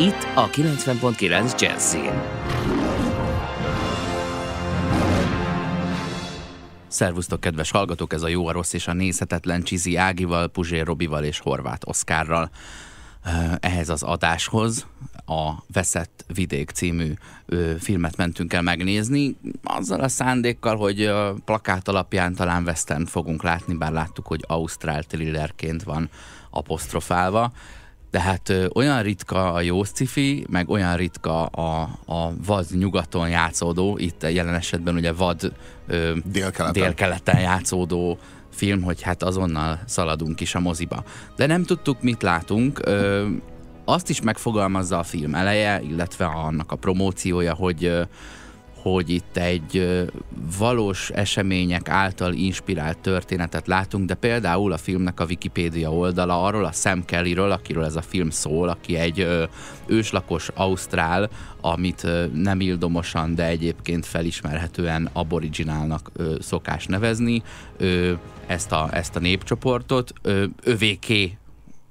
Itt a 90.9 Jazzin. Szervusztok, kedves hallgatók! Ez a jó, a rossz és a nézhetetlen Csizi Ágival, Puzsér Robival és Horváth Oszkárral. Ehhez az adáshoz a Veszett Vidék című filmet mentünk el megnézni, azzal a szándékkal, hogy a plakát alapján talán Western fogunk látni, bár láttuk, hogy Ausztrál thrillerként van apostrofálva. De hát ö, olyan ritka a jó sci meg olyan ritka a, a vad nyugaton játszódó, itt jelen esetben ugye vad ö, Délkeleten. délkeleten játszódó film, hogy hát azonnal szaladunk is a moziba. De nem tudtuk, mit látunk. Ö, azt is megfogalmazza a film eleje, illetve annak a promóciója, hogy hogy itt egy valós események által inspirált történetet látunk, de például a filmnek a Wikipédia oldala arról a Sam Kellyről, akiről ez a film szól, aki egy őslakos Ausztrál, amit nem ildomosan, de egyébként felismerhetően aboriginálnak szokás nevezni, ezt a, ezt a népcsoportot, övéké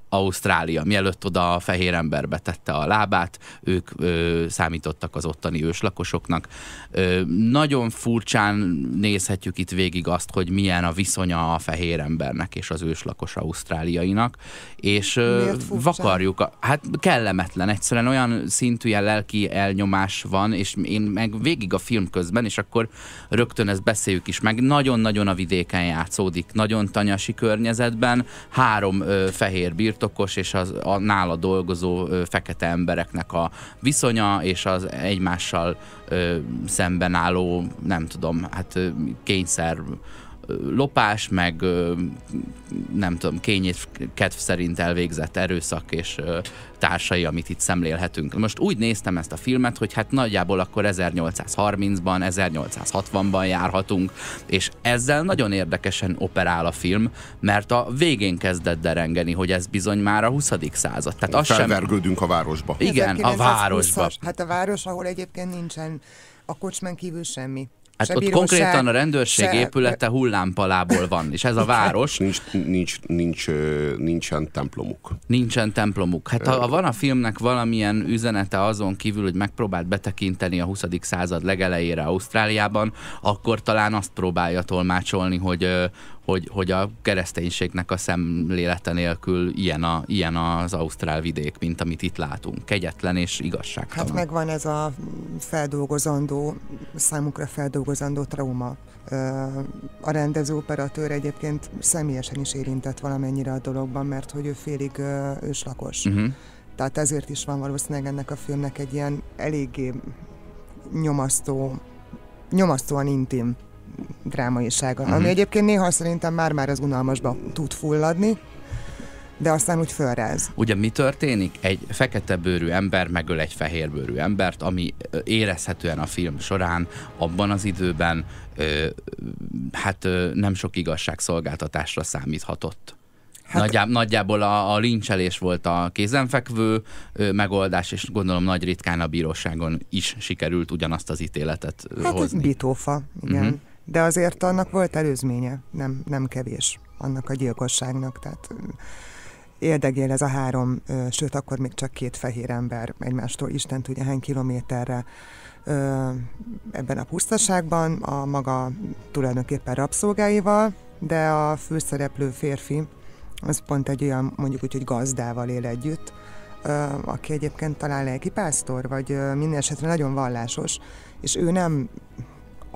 Ausztrália. Mielőtt oda a fehér emberbe tette a lábát, ők ö, számítottak az ottani őslakosoknak. Ö, nagyon furcsán nézhetjük itt végig azt, hogy milyen a viszonya a fehér embernek és az őslakos ausztráliainak, és ö, vakarjuk, a, hát kellemetlen, egyszerűen olyan szintű ilyen lelki elnyomás van, és én meg végig a film közben, és akkor rögtön ezt beszéljük is meg, nagyon-nagyon a vidéken játszódik, nagyon tanyasi környezetben, három ö, fehér bírt birtokos és az, a nála dolgozó ö, fekete embereknek a viszonya és az egymással ö, szemben álló, nem tudom, hát ö, kényszer lopás, meg nem tudom, kényét kedv szerint elvégzett erőszak és társai, amit itt szemlélhetünk. Most úgy néztem ezt a filmet, hogy hát nagyjából akkor 1830-ban, 1860-ban járhatunk, és ezzel nagyon érdekesen operál a film, mert a végén kezdett derengeni, hogy ez bizony már a 20. század. Tehát az Felvergődünk sem... a városba. Igen, a városba. Hát a város, ahol egyébként nincsen a kocsmán kívül semmi. Hát ott konkrétan a rendőrség se... épülete hullámpalából van, és ez a város... Nincs, nincs, nincs, nincsen templomuk. Nincsen templomuk. Hát ha van a filmnek valamilyen üzenete azon kívül, hogy megpróbált betekinteni a 20. század legelejére Ausztráliában, akkor talán azt próbálja tolmácsolni, hogy, hogy, hogy a kereszténységnek a szemlélete nélkül ilyen, a, ilyen az ausztrál vidék, mint amit itt látunk. Kegyetlen és igazságtalan. Hát megvan ez a feldolgozandó, számukra feldolgozandó trauma. A rendező operatőr egyébként személyesen is érintett valamennyire a dologban, mert hogy ő félig őslakos. Uh-huh. Tehát ezért is van valószínűleg ennek a filmnek egy ilyen eléggé nyomasztó, nyomasztóan intim drámaisága. Uh-huh. Ami egyébként néha szerintem már-már az unalmasba tud fulladni, de aztán úgy fölráz. Ugye mi történik? Egy fekete bőrű ember megöl egy fehér bőrű embert, ami érezhetően a film során abban az időben ö, hát ö, nem sok igazságszolgáltatásra számíthatott. Hát, Nagyjá, nagyjából a, a lincselés volt a kézenfekvő ö, megoldás, és gondolom nagy ritkán a bíróságon is sikerült ugyanazt az ítéletet hát hozni. Hát bitófa, igen. Uh-huh de azért annak volt előzménye, nem, nem kevés annak a gyilkosságnak, tehát érdegél ez a három, sőt akkor még csak két fehér ember egymástól Isten tudja hány kilométerre ebben a pusztaságban, a maga tulajdonképpen rabszolgáival, de a főszereplő férfi, az pont egy olyan mondjuk úgy, hogy gazdával él együtt, aki egyébként talán lelkipásztor, vagy minden esetre nagyon vallásos, és ő nem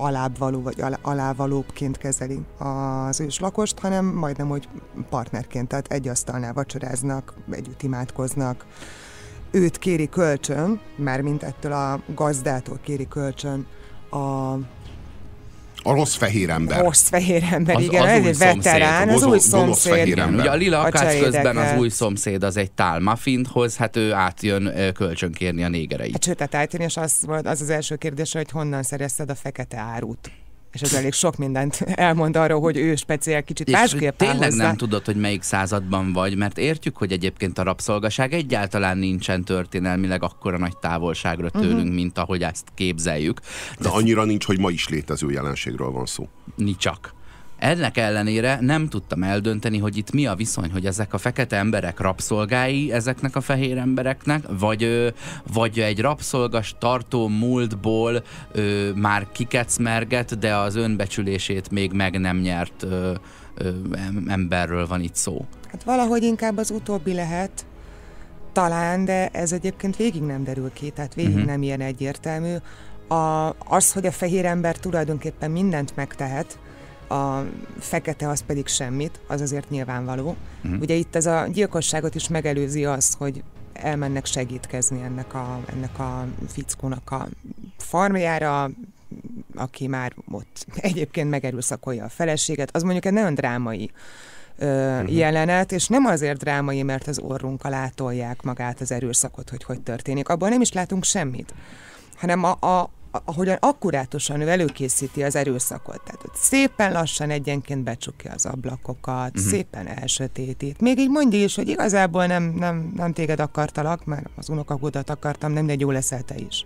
alábbvaló vagy alávalóbbként kezeli az őslakost, hanem majdnem, hogy partnerként, tehát egy asztalnál vacsoráznak, együtt imádkoznak. Őt kéri kölcsön, már mint ettől a gazdától kéri kölcsön a A rossz fehér ember. Rossz fehér ember, Az- igen, az ez új egy szomszéd, veterán, a az új szomszéd. fehér Igen, ember. ugye a lila A akác közben az új szomszéd az egy tálmafint hoz, hát ő átjön kölcsönkérni a négereit. Hát sőt, tehát és az volt az az első kérdés, hogy honnan szerezted a fekete árut. És ez elég sok mindent elmond arról, hogy ő speciál kicsit És másképp tényleg hozzá. nem tudod, hogy melyik században vagy, mert értjük, hogy egyébként a rabszolgaság egyáltalán nincsen történelmileg akkora nagy távolságra Mhm. tőlünk, uh-huh. mint ahogy ezt képzeljük. De annyira nincs, hogy ma is létező jelenségről van szó. Ni csak. Ennek ellenére nem tudtam eldönteni, hogy itt mi a viszony, hogy ezek a fekete emberek rabszolgái ezeknek a fehér embereknek, vagy, vagy egy rabszolgas tartó múltból ö, már kikecmerget, de az önbecsülését még meg nem nyert ö, ö, em- emberről van itt szó. Hát valahogy inkább az utóbbi lehet, talán, de ez egyébként végig nem derül ki, tehát végig uh-huh. nem ilyen egyértelmű. A, az, hogy a fehér ember tulajdonképpen mindent megtehet, a fekete az pedig semmit, az azért nyilvánvaló. Uh-huh. Ugye itt ez a gyilkosságot is megelőzi az, hogy elmennek segítkezni ennek a, ennek a fickónak a farmjára, aki már ott egyébként megerőszakolja a feleséget, az mondjuk egy nagyon drámai ö, uh-huh. jelenet, és nem azért drámai, mert az orrunkkal átolják magát az erőszakot, hogy hogy történik. Abban nem is látunk semmit, hanem a, a- ahogyan akkurátusan ő előkészíti az erőszakot. Tehát ott szépen lassan egyenként becsukja az ablakokat, uh-huh. szépen elsötétít. Még így mondja is, hogy igazából nem, nem, nem téged akartalak, mert az unokagodat akartam, nem, de jó leszel te is.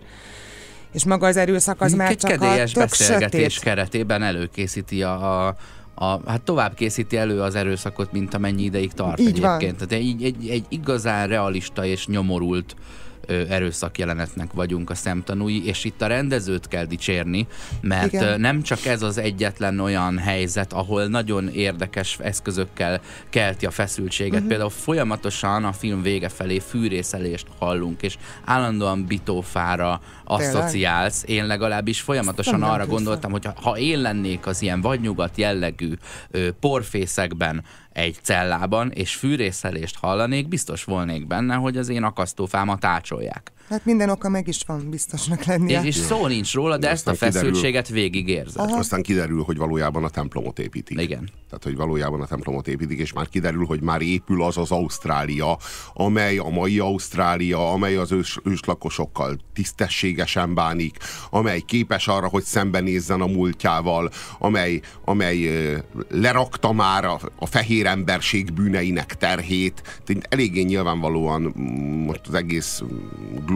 És maga az erőszak az már csak a kedélyes tök beszélgetés sötét. keretében előkészíti a, a a, hát tovább készíti elő az erőszakot, mint amennyi ideig tart Így van. egyébként. Tehát egy, egy, egy igazán realista és nyomorult ö, erőszakjelenetnek vagyunk a szemtanúi, és itt a rendezőt kell dicsérni, mert Igen. nem csak ez az egyetlen olyan helyzet, ahol nagyon érdekes eszközökkel kelti a feszültséget. Uh-huh. Például folyamatosan a film vége felé fűrészelést hallunk, és állandóan bitófára asszociálsz. Én legalábbis folyamatosan arra gondoltam, hogy ha- ha én lennék az ilyen vadnyugat jellegű ö, porfészekben egy cellában, és fűrészelést hallanék, biztos volnék benne, hogy az én akasztófámat ácsolják. Hát minden oka meg is van biztosnak lennie. És, és szó nincs róla, de De ezt a aztán kiderül- feszültséget végig érzed. Aztán kiderül, hogy valójában a templomot építik. Igen. Tehát, hogy valójában a templomot építik, és már kiderül, hogy már épül az az Ausztrália, amely a mai Ausztrália, amely az ős, őslakosokkal tisztességesen bánik, amely képes arra, hogy szembenézzen a múltjával, amely, amely lerakta már a, a fehér emberség bűneinek terhét. Tehát eléggé nyilvánvalóan most az egész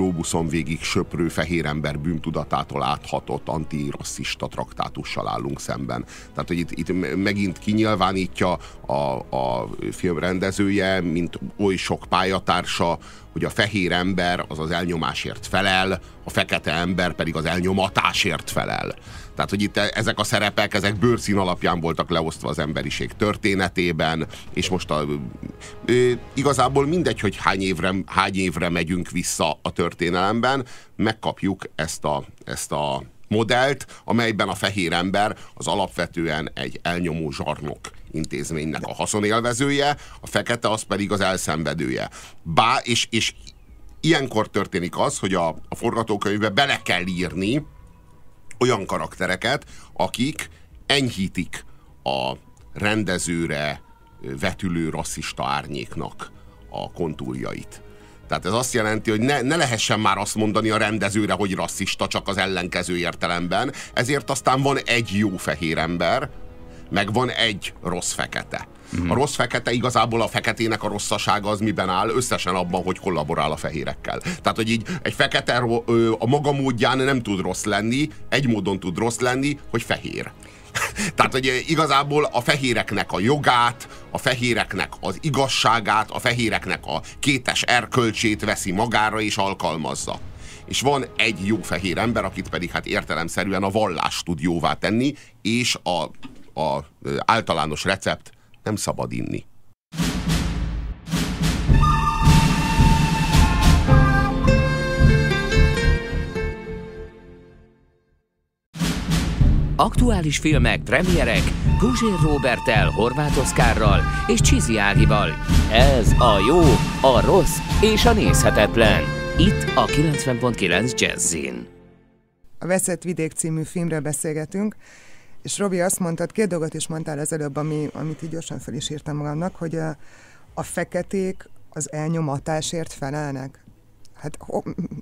globuszon végig söprő fehér ember bűntudatától áthatott antirasszista traktátussal állunk szemben. Tehát, hogy itt, itt me- megint kinyilvánítja a, a film rendezője, mint oly sok pályatársa, hogy a fehér ember az az elnyomásért felel, a fekete ember pedig az elnyomatásért felel. Tehát, hogy itt ezek a szerepek, ezek bőrszín alapján voltak leosztva az emberiség történetében, és most a, ö, igazából mindegy, hogy hány évre, hány évre megyünk vissza a történelemben, megkapjuk ezt a, ezt a modellt, amelyben a fehér ember az alapvetően egy elnyomó zsarnok intézménynek a haszonélvezője, a fekete az pedig az elszenvedője. Bá, és, és ilyenkor történik az, hogy a, a forgatókönyvbe bele kell írni olyan karaktereket, akik enyhítik a rendezőre vetülő rasszista árnyéknak a kontúrjait. Tehát ez azt jelenti, hogy ne, ne lehessen már azt mondani a rendezőre, hogy rasszista, csak az ellenkező értelemben. Ezért aztán van egy jó fehér ember, meg van egy rossz fekete. A rossz fekete igazából a feketének a rosszasága az miben áll? Összesen abban, hogy kollaborál a fehérekkel. Tehát, hogy így egy fekete a maga módján nem tud rossz lenni, egy módon tud rossz lenni, hogy fehér. Tehát, hogy igazából a fehéreknek a jogát, a fehéreknek az igazságát, a fehéreknek a kétes erkölcsét veszi magára és alkalmazza. És van egy jó fehér ember, akit pedig hát értelemszerűen a vallás tud jóvá tenni, és a, a általános recept nem szabad inni. Aktuális filmek, premierek Guzsér Robertel, Horváth Oszkárral és Csizi Ágival. Ez a jó, a rossz és a nézhetetlen. Itt a 90.9 Jazzin. A Veszett Vidék című filmről beszélgetünk. És Robi azt mondtad, két dolgot is mondtál az előbb, ami, amit így gyorsan fel is írtam magamnak, hogy a, a feketék az elnyomatásért felelnek. Hát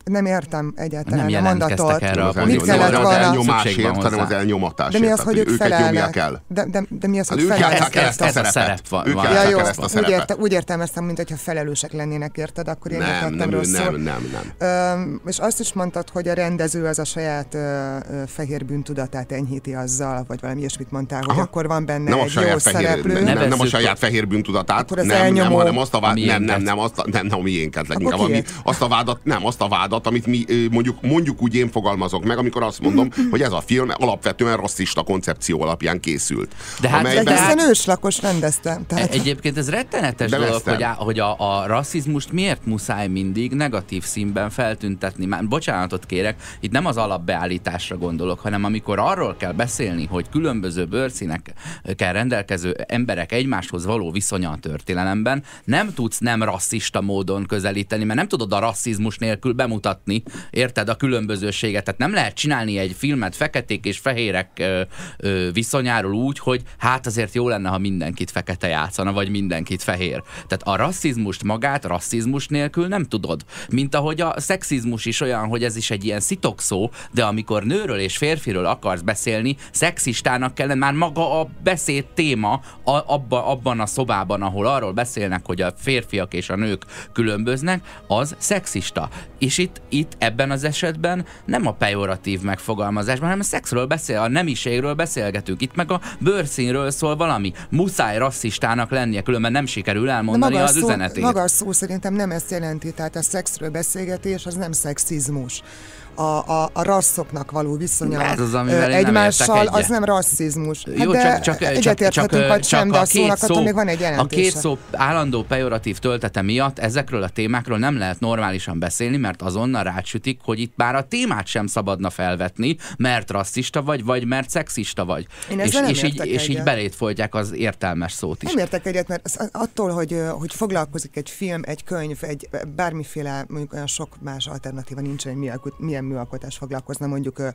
nem értem egyáltalán Nem a mondatot. erre a Mit kellett elnyomás, volna? az hozzá. hanem az elnyomatásért. De mi az, hogy ők felelnek? el. De, de, de mi az, Hát hogy ők felelnek? játsszák el Ez- ezt a szerep van- Ők. Ja, jó, ezt a úgy, szerepet. érte, úgy értelmeztem, mint hogyha felelősek lennének, érted? Akkor én Nem, nem, rosszul. nem, nem, nem. És azt is mondtad, hogy a rendező az a saját fehér bűntudatát enyhíti azzal, vagy valami ilyesmit mondtál, hogy Aha. akkor van benne Nem egy jó szereplő. nem, nem, nem a saját fehér bűntudatát, Akkor az nem, nem, hanem azt a vád, A nem, nem, nem, azt a, nem, nem a miénket kiét? azt a vádat, nem, azt a vádat, amit mi mondjuk, mondjuk úgy én fogalmazok meg, amikor azt mondom, hogy ez a film alapvetően rasszista koncepció alapján készült. De hát- amelyben- de hiszen őslakos rendezte. Tehát, Egyébként ez rettenetes De dolog, hogy, a, hogy a, a rasszizmust miért muszáj mindig negatív színben feltüntetni. Már bocsánatot kérek, itt nem az alapbeállításra gondolok, hanem amikor arról kell beszélni, hogy különböző bőrszínekkel rendelkező emberek egymáshoz való viszonya a történelemben, nem tudsz nem rasszista módon közelíteni, mert nem tudod a rasszizmus nélkül bemutatni, érted, a különbözőséget. Tehát nem lehet csinálni egy filmet feketék és fehérek ö, ö, viszonyáról úgy, hogy hát azért jó lenne, ha mindenkit fekete játszana, vagy mindenkit fehér. Tehát a rasszizmust magát rasszizmus nélkül nem tudod. Mint ahogy a szexizmus is olyan, hogy ez is egy ilyen szitokszó, de amikor nőről és férfiről akarsz beszélni, szexistának kellene már maga a beszéd téma a, abba, abban a szobában, ahol arról beszélnek, hogy a férfiak és a nők különböznek, az szexista. És itt, itt ebben az esetben nem a pejoratív megfogalmazásban, hanem a szexről beszél, a nemiségről beszélgetünk. Itt meg a bőrszínről szól valami. Muszáj rasszistának lennie, különben nem sikerül elmondani maga, az szó, üzenetét. maga a szó szerintem nem ezt jelenti, tehát a szexről beszélgetés az nem szexizmus. A, a, a rasszoknak való viszonya Ez az, amivel nem egymással, értek az nem rasszizmus. Hát Jó, de csak, csak, egyetérthetünk, vagy csak sem, de a két szónak attól szó, még van egy A jelentése. két szó állandó pejoratív töltete miatt ezekről a témákról nem lehet normálisan beszélni, mert azonnal rácsütik, hogy itt már a témát sem szabadna felvetni, mert rasszista vagy, vagy mert szexista vagy. Én és, nem és, így, és így belét folytják az értelmes szót is. Nem értek egyet, mert attól, hogy, hogy foglalkozik egy film, egy könyv, egy bármiféle, mondjuk olyan sok más alternatíva nincsen, hogy milyen, milyen műalkotás foglalkozna mondjuk ö,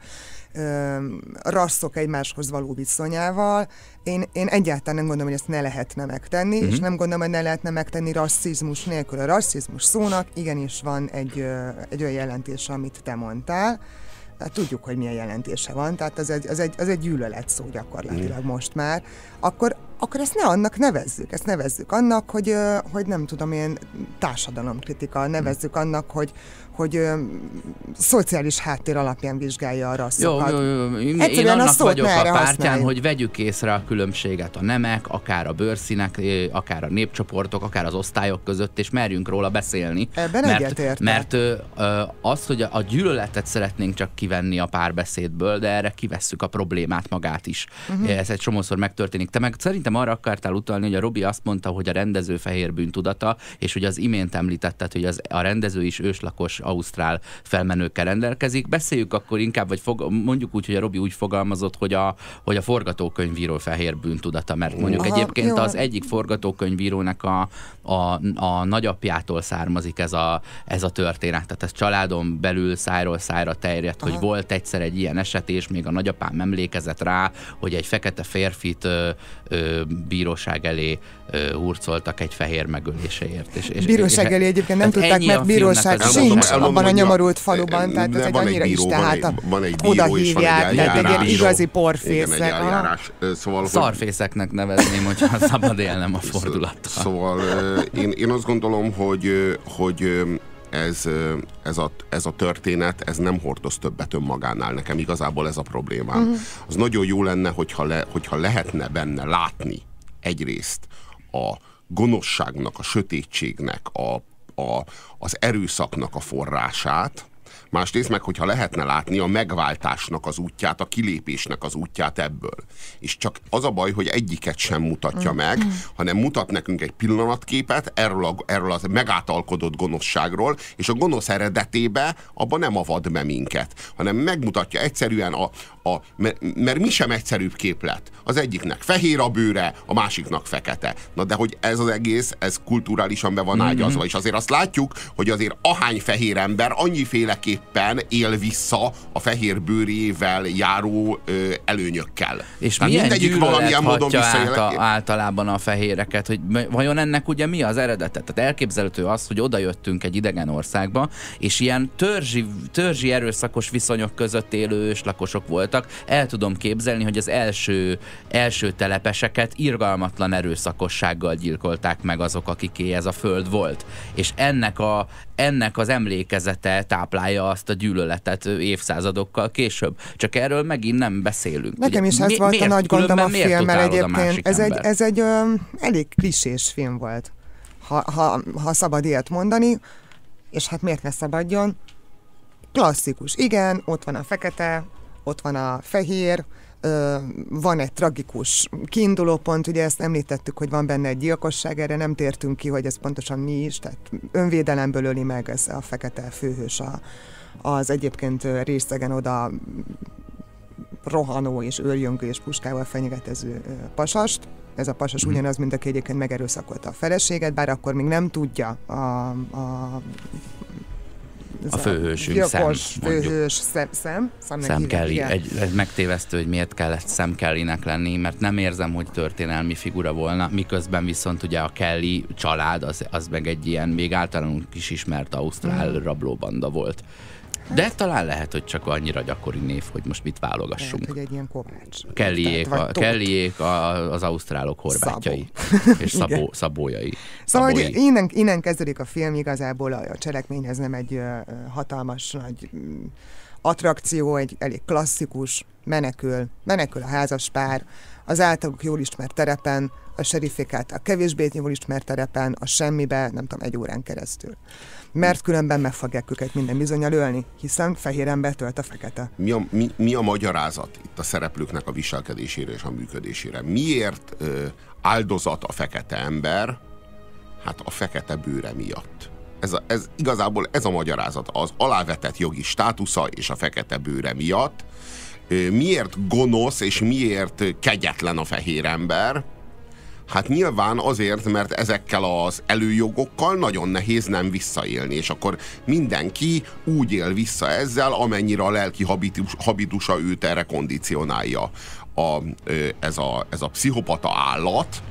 ö, rasszok egymáshoz való viszonyával. Én, én egyáltalán nem gondolom, hogy ezt ne lehetne megtenni, Mhm. és nem gondolom, hogy ne lehetne megtenni rasszizmus nélkül. A rasszizmus szónak igenis van egy, ö, egy olyan jelentése, amit te mondtál, Hát tudjuk, hogy milyen jelentése van, tehát az egy, az egy, az egy gyűlölet szó gyakorlatilag most már, akkor, akkor ezt ne annak nevezzük, ezt nevezzük annak, hogy, hogy nem tudom én, társadalomkritika, nevezzük annak, hogy, hogy ö, szociális háttér alapján vizsgálja a Jó, rasszokat. jó, jó. Én, én Egyszerűen a annak szót vagyok a pártján, használjuk. hogy vegyük észre a különbséget a nemek, akár a bőrszínek, akár a népcsoportok, akár az osztályok között, és merjünk róla beszélni. Ebben mert, egyetértek. Mert ö, ö, az, hogy a, a gyűlöletet szeretnénk csak kivenni a párbeszédből, de erre kivesszük a problémát magát is. Uh-huh. Ez egy csomószor megtörténik. Te meg szerintem arra akartál utalni, hogy a Robi azt mondta, hogy a rendező fehér bűntudata, és hogy az imént említetted, hogy az, a rendező is őslakos ausztrál felmenőkkel rendelkezik. Beszéljük akkor inkább, vagy fog, mondjuk úgy, hogy a Robi úgy fogalmazott, hogy a, hogy a forgatókönyvíró fehér bűntudata, mert mondjuk Aha, egyébként jó. az egyik forgatókönyvírónak a, a, a nagyapjától származik ez a, ez a történet. Tehát ez családon belül szájról szájra terjedt, hogy volt egyszer egy ilyen eset, és még a nagyapám emlékezett rá, hogy egy fekete férfit ö, ö, bíróság elé ö, hurcoltak egy fehér megöléséért. És, és, Bíróság elé egyébként nem tudták, mert bíróság sincs elmondom, abban a nyomorult a- faluban, tehát de ez egy van egy annyira bíró, is van tehát egy- van egy bíró oda és van egy tehát egy igazi Igen, porfészek. Szóval, Szarfészeknek nevezném, hogyha szabad élnem a fordulattal. Szóval én, én azt gondolom, hogy, hogy ez, ez, a, ez a történet, ez nem hordoz többet önmagánál. Nekem igazából ez a problémám. Uh-huh. Az nagyon jó lenne, hogyha, le, hogyha lehetne benne látni egyrészt a gonoszságnak, a sötétségnek, a, a, az erőszaknak a forrását, Másrészt meg, hogyha lehetne látni a megváltásnak az útját, a kilépésnek az útját ebből. És csak az a baj, hogy egyiket sem mutatja meg, hanem mutat nekünk egy pillanatképet erről a, erről a megátalkodott gonoszságról, és a gonosz eredetébe abban nem avad be minket, hanem megmutatja egyszerűen a, a mert, mert mi sem egyszerűbb képlet. Az egyiknek fehér a bőre, a másiknak fekete. Na de hogy ez az egész, ez kulturálisan be van ágyazva, és azért azt látjuk, hogy azért ahány fehér ember, annyiféle mindenképpen él vissza a fehér bőrével járó ö, előnyökkel. És Tehát milyen mindegyik valamilyen módon visszaél. át, általában a fehéreket, hogy vajon ennek ugye mi az eredete? Tehát elképzelhető az, hogy oda jöttünk egy idegen országba, és ilyen törzsi, törzsi erőszakos viszonyok között élő őslakosok voltak. El tudom képzelni, hogy az első, első telepeseket irgalmatlan erőszakossággal gyilkolták meg azok, akiké ez a föld volt. És ennek, a, ennek az emlékezete táplálja azt a gyűlöletet évszázadokkal később. Csak erről megint nem beszélünk. Nekem is ez Mi- volt a nagy gondom a filmmel a egyébként. másik Ez egy, embert? ez egy ö, elég klisés film volt, ha, ha, ha szabad ilyet mondani, és hát miért ne szabadjon? Klasszikus, igen, ott van a fekete, ott van a fehér, van egy tragikus kiindulópont, ugye ezt említettük, hogy van benne egy gyilkosság, erre nem tértünk ki, hogy ez pontosan mi is, tehát önvédelemből öli meg ez a fekete főhős a, az egyébként részegen oda rohanó és őrjöngő és puskával fenyegetező pasast. Ez a pasas Mhm. ugyanaz, mint aki egyébként megerőszakolta a feleséget, bár akkor még nem tudja a, a A főhősünk, Sam, mondjuk. főhős szem, szem, Sam hívják, Kelly. Egy, egy megtévesztő, hogy miért kellett Sam Kellynek lenni, mert nem érzem, hogy történelmi figura volna, miközben viszont ugye a Kelly család, az, az meg egy ilyen még általánul is ismert ausztrál Mm. rablóbanda volt. De talán lehet, hogy csak annyira gyakori név, hogy most mit válogassunk. Lehet, hogy egy ilyen kovács. Kellyék, a. Kellyék a, az ausztrálok horvátjai, és szabó, szabójai. Szóval, hogy szabói. innen, innen kezdődik a film, igazából a, a cselekmény ez nem egy ö, ö, hatalmas nagy mm, attrakció, egy elég klasszikus, menekül, menekül a házas pár, az általuk jól ismert terepen, a serifék által kevésbé jól ismert terepen, a semmibe, nem tudom, egy órán keresztül. Mert különben meg fogják őket minden bizonyal ölni, hiszen fehér ember tölt a fekete. Mi a, mi, mi a magyarázat itt a szereplőknek a viselkedésére és a működésére? Miért ö, áldozat a fekete ember? Hát a fekete bőre miatt. Ez, a, ez igazából ez a magyarázat az alávetett jogi státusza és a fekete bőre miatt. Miért gonosz és miért kegyetlen a fehér ember? Hát nyilván azért, mert ezekkel az előjogokkal nagyon nehéz nem visszaélni, és akkor mindenki úgy él vissza ezzel, amennyire a lelki habitus, habitusa őt erre kondicionálja. A, ez, a, ez a pszichopata állat,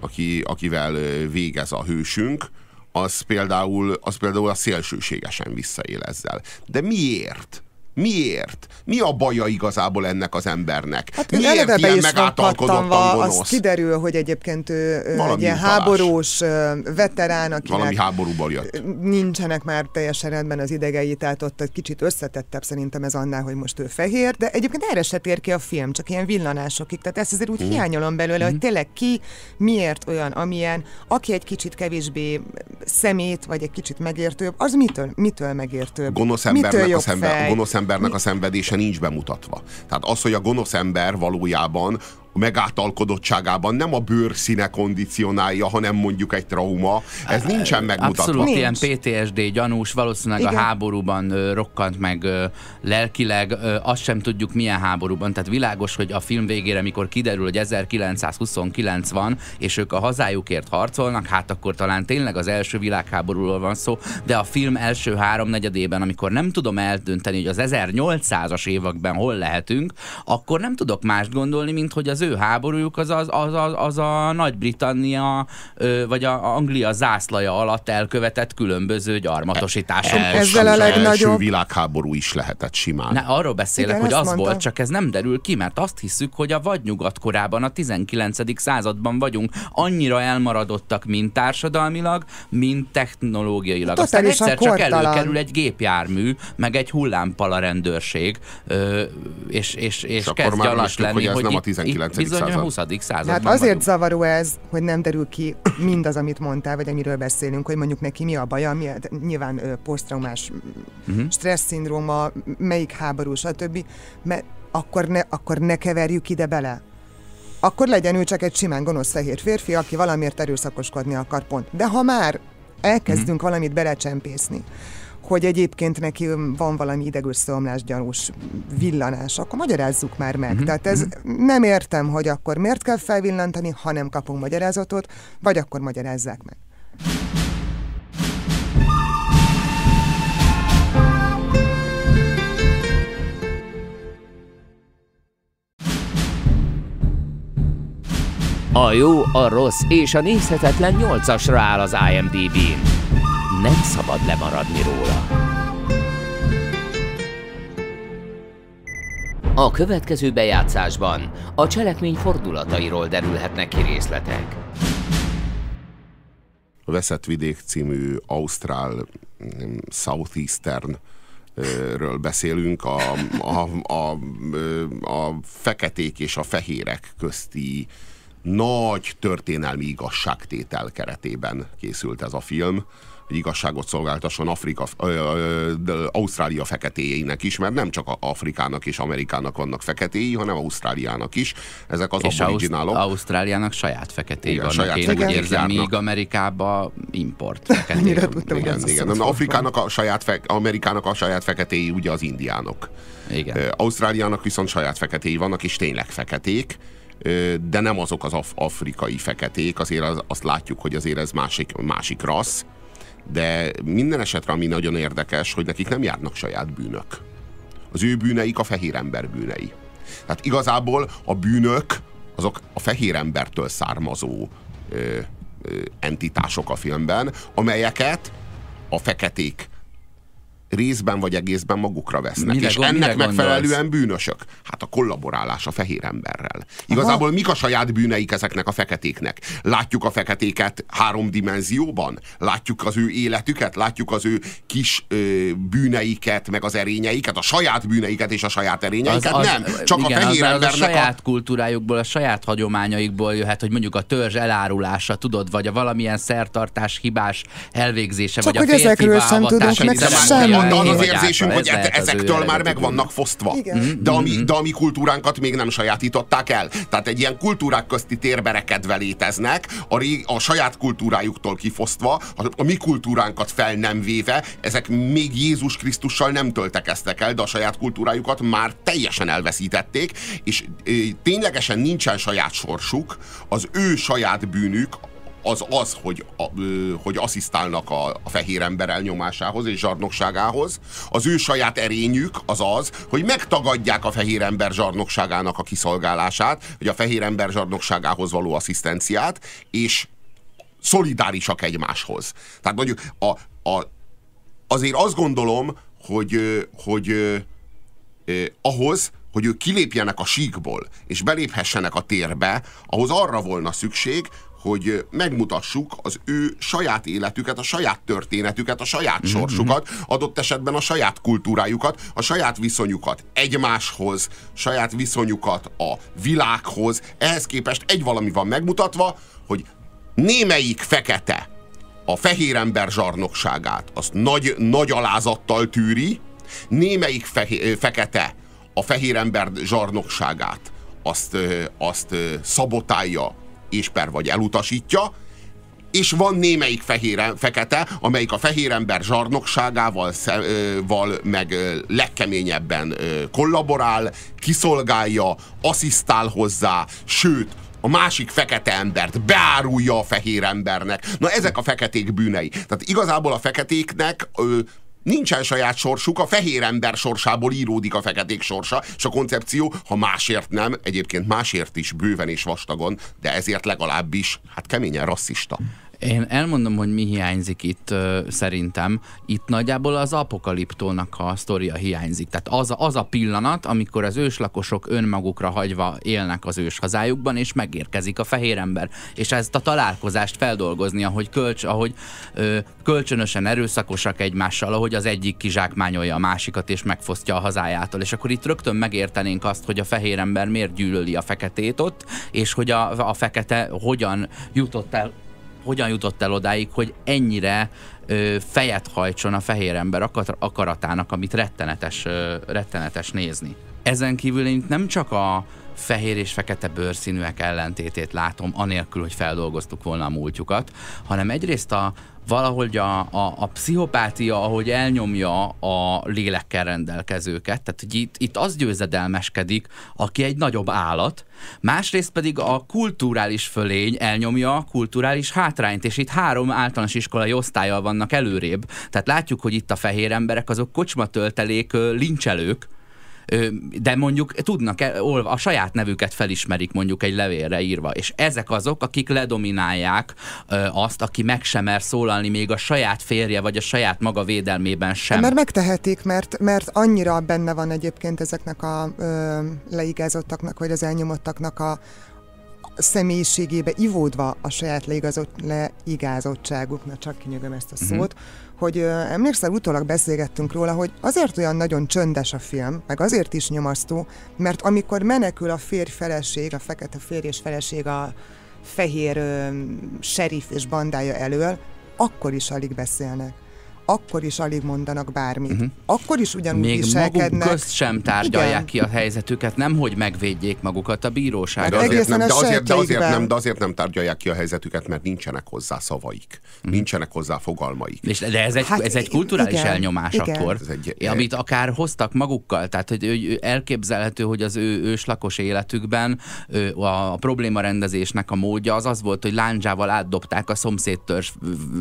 aki, akivel végez a hősünk, az például, az például a szélsőségesen visszaél ezzel. De miért? Miért? Mi a baja igazából ennek az embernek? Hát Miért eleve be ilyen megáltalkodottan az gonosz? kiderül, hogy egyébként ő, Valami egy ilyen utalás. háborús veterán, akinek Valami háborúból jött. nincsenek már teljesen rendben az idegei, tehát ott egy kicsit összetettebb szerintem ez annál, hogy most ő fehér, de egyébként erre se tér ki a film, csak ilyen villanásokig. Tehát ezt azért úgy Mhm. hiányolom belőle, hogy tényleg ki, miért olyan, amilyen, aki egy kicsit kevésbé szemét, vagy egy kicsit megértőbb, az mitől, mitől megértőbb? gonosz mitől embernek, a, jobb szembe, a fej? gonosz embernek a szenvedése nincs bemutatva. Tehát az, hogy a gonosz ember valójában a megáltalkodottságában nem a bőrszíne kondicionálja, hanem mondjuk egy trauma, ez nincsen megmutatva. Abszolút ilyen PTSD gyanús, valószínűleg Igen. a háborúban ö, rokkant meg ö, lelkileg, ö, azt sem tudjuk milyen háborúban, tehát világos, hogy a film végére, mikor kiderül, hogy 1929 van, és ők a hazájukért harcolnak, hát akkor talán tényleg az első világháborúról van szó, de a film első háromnegyedében, amikor nem tudom eldönteni, hogy az 1800-as években hol lehetünk, akkor nem tudok mást gondolni, mint hogy az ő háborújuk az az, az, az, az a Nagy-Britannia vagy a Anglia zászlaja alatt elkövetett különböző gyarmatosítások. Ezzel Ez a az első legnagyobb- világháború is lehetett simán. Ne, arról beszélek, Igen, hogy az mondtam. volt, csak ez nem derül ki, mert azt hiszük, hogy a vadnyugat korában, a 19. században vagyunk. Annyira elmaradottak, mind társadalmilag, mind technológiailag. Aztán Totálisan egyszer csak kortalan. előkerül egy gépjármű, meg egy hullámpala rendőrség, és, és, és akkor kezd látjuk, lenni, hogy ez nem a itt- 19. itt bizony a század. 20. században Hát azért vagyunk. zavaró ez, hogy nem derül ki mindaz, amit mondtál, vagy amiről beszélünk, hogy mondjuk neki mi a baja, mi a, nyilván posztraumás Mhm. uh-huh. stressz szindróma, melyik háború, stb. Mert akkor ne, akkor ne keverjük ide bele. Akkor legyen ő csak egy simán gonosz fehér férfi, aki valamiért erőszakoskodni akar pont. De ha már elkezdünk uh-huh. valamit belecsempészni, hogy egyébként neki van valami idegösszeomlás gyanús villanás, akkor magyarázzuk már meg. Uh-huh. Tehát ez mhm. nem értem, hogy akkor miért kell felvillantani, ha nem kapunk magyarázatot, vagy akkor magyarázzák meg. A jó, a rossz és a nézhetetlen 8-asra áll az IMDb-n. Nem szabad lemaradni róla. A következő bejátszásban a cselekmény fordulatairól derülhetnek ki részletek. A Veszett Vidék című Ausztrál Southeastern ről beszélünk, a, a, a, a feketék és a fehérek közti nagy történelmi igazságtétel keretében készült ez a film hogy igazságot szolgáltasson Afrika, ö, ö, Ausztrália feketéjének is, mert nem csak Afrikának és Amerikának vannak feketéi, hanem Ausztráliának is. Ezek az és aboriginálok. Ausz- Ausztráliának saját feketéi igen, vannak. Saját Én úgy érzem, míg Amerikába import feketéi. igen, igen, igen. Afrikának a saját fe, Amerikának a saját feketéi ugye az indiánok. Igen. Ausztráliának viszont saját feketéi vannak, és tényleg feketék de nem azok az af- afrikai feketék, azért az, azt látjuk, hogy azért ez másik, másik rassz, de minden esetre, ami nagyon érdekes, hogy nekik nem járnak saját bűnök. Az ő bűneik a fehér ember bűnei. Tehát igazából a bűnök azok a fehér embertől származó ö, ö, entitások a filmben, amelyeket a feketék részben vagy egészben magukra vesznek. Mire, és ennek megfelelően gondolsz? bűnösök. Hát a kollaborálás a fehér emberrel. Igazából Aha. mik a saját bűneik ezeknek a feketéknek? Látjuk a feketéket három dimenzióban? Látjuk az ő életüket? Látjuk az ő kis ö, bűneiket, meg az erényeiket? A saját bűneiket és a saját erényeiket? Az, az, Nem. Csak igen, a fehér az, embernek az a saját a... kultúrájukból, a saját hagyományaikból jöhet, hogy mondjuk a törzs elárulása, tudod, vagy a valamilyen szertartás hibás elvégzése, Csak vagy hogy a férfi ezekről sem tudunk meg sem mondani. Az az érzésünk, hogy e- ezektől már meg vannak fosztva. De a, mi, de a mi kultúránkat még nem sajátították el. Tehát egy ilyen kultúrák közti térbe rekedve léteznek, a, rég, a saját kultúrájuktól kifosztva, a, a mi kultúránkat fel nem véve, ezek még Jézus Krisztussal nem töltekeztek el, de a saját kultúrájukat már teljesen elveszítették, és ténylegesen nincsen saját sorsuk, az ő saját bűnük, az az, hogy, a, hogy asszisztálnak a, a fehér ember elnyomásához és zsarnokságához. Az ő saját erényük az az, hogy megtagadják a fehér ember zsarnokságának a kiszolgálását, vagy a fehér ember zsarnokságához való asszisztenciát, és szolidárisak egymáshoz. Tehát mondjuk a, a, azért azt gondolom, hogy, hogy eh, ahhoz, hogy ők kilépjenek a síkból, és beléphessenek a térbe, ahhoz arra volna szükség, hogy megmutassuk az ő saját életüket, a saját történetüket, a saját mm-hmm. sorsukat, adott esetben a saját kultúrájukat, a saját viszonyukat egymáshoz, saját viszonyukat a világhoz. Ehhez képest egy valami van megmutatva, hogy némelyik fekete a fehér ember zsarnokságát, azt nagy, nagy alázattal tűri, némelyik fehér, fekete a fehér ember zsarnokságát, azt, azt szabotálja, és per vagy elutasítja, és van némelyik fehér, fekete, amelyik a fehér ember zsarnokságával val, meg legkeményebben kollaborál, kiszolgálja, asszisztál hozzá, sőt, a másik fekete embert beárulja a fehér embernek. Na ezek a feketék bűnei. Tehát igazából a feketéknek ö, nincsen saját sorsuk, a fehér ember sorsából íródik a feketék sorsa, és a koncepció, ha másért nem, egyébként másért is bőven és vastagon, de ezért legalábbis, hát keményen rasszista. Én elmondom, hogy mi hiányzik itt szerintem. Itt nagyjából az apokaliptónak a sztoria hiányzik. Tehát az a, az a pillanat, amikor az őslakosok önmagukra hagyva élnek az ős hazájukban, és megérkezik a fehér ember. És ezt a találkozást feldolgozni, ahogy, kölcs, ahogy ö, kölcsönösen erőszakosak egymással, ahogy az egyik kizsákmányolja a másikat, és megfosztja a hazájától. És akkor itt rögtön megértenénk azt, hogy a fehér ember miért gyűlöli a feketét ott, és hogy a, a fekete hogyan jutott el hogyan jutott el odáig, hogy ennyire ö, fejet hajtson a fehér ember akaratának, amit rettenetes, ö, rettenetes nézni. Ezen kívül én nem csak a fehér és fekete bőrszínűek ellentétét látom, anélkül, hogy feldolgoztuk volna a múltjukat, hanem egyrészt a, valahogy a, a, a pszichopátia, ahogy elnyomja a lélekkel rendelkezőket, tehát hogy itt, itt az győzedelmeskedik, aki egy nagyobb állat, másrészt pedig a kulturális fölény elnyomja a kulturális hátrányt, és itt három általános iskolai osztályal vannak előrébb. Tehát látjuk, hogy itt a fehér emberek azok kocsmatöltelék lincselők, de mondjuk tudnak, a saját nevüket felismerik mondjuk egy levélre írva, és ezek azok, akik ledominálják azt, aki meg sem mer szólalni még a saját férje, vagy a saját maga védelmében sem. Mert megtehetik, mert, mert annyira benne van egyébként ezeknek a ö, leigázottaknak, vagy az elnyomottaknak a, személyiségébe ivódva a saját leigazott, leigázottságuknak, csak kinyögöm ezt a mhm. szót, uh-huh. hogy ö, emlékszel, utólag beszélgettünk róla, hogy azért olyan nagyon csöndes a film, meg azért is nyomasztó, mert amikor menekül a férj feleség, a fekete férj és feleség a fehér ö, serif és bandája elől, akkor is alig beszélnek akkor is alig mondanak bármit. Uh-huh. Akkor is ugyanúgy Még viselkednek. maguk közt sem tárgyalják Igen. ki a helyzetüket, nem hogy megvédjék magukat a bíróság. De azért, nem, de, azért, de, azért nem, de azért nem tárgyalják ki a helyzetüket, mert nincsenek hozzá szavaik. Uh-huh. Nincsenek hozzá fogalmaik. És, de ez egy, hát, ez egy kulturális igen, elnyomás igen. akkor, ez egy, amit akár hoztak magukkal. Tehát, hogy elképzelhető, hogy az ő őslakos életükben a probléma rendezésnek a módja az az volt, hogy lándzsával átdobták a szomszédtörzs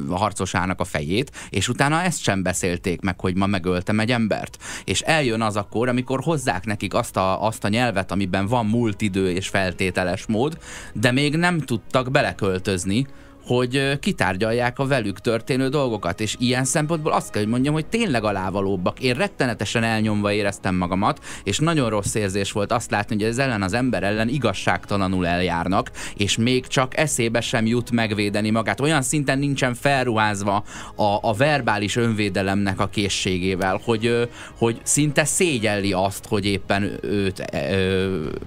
harcosának a fejét, és utána utána ezt sem beszélték meg, hogy ma megöltem egy embert. És eljön az akkor, amikor hozzák nekik azt a, azt a nyelvet, amiben van múlt idő és feltételes mód, de még nem tudtak beleköltözni, hogy kitárgyalják a velük történő dolgokat, és ilyen szempontból azt kell, hogy mondjam, hogy tényleg alávalóbbak. Én rettenetesen elnyomva éreztem magamat, és nagyon rossz érzés volt azt látni, hogy ez ellen az ember ellen igazságtalanul eljárnak, és még csak eszébe sem jut megvédeni magát. Olyan szinten nincsen felruházva a, a verbális önvédelemnek a készségével, hogy, hogy szinte szégyelli azt, hogy éppen őt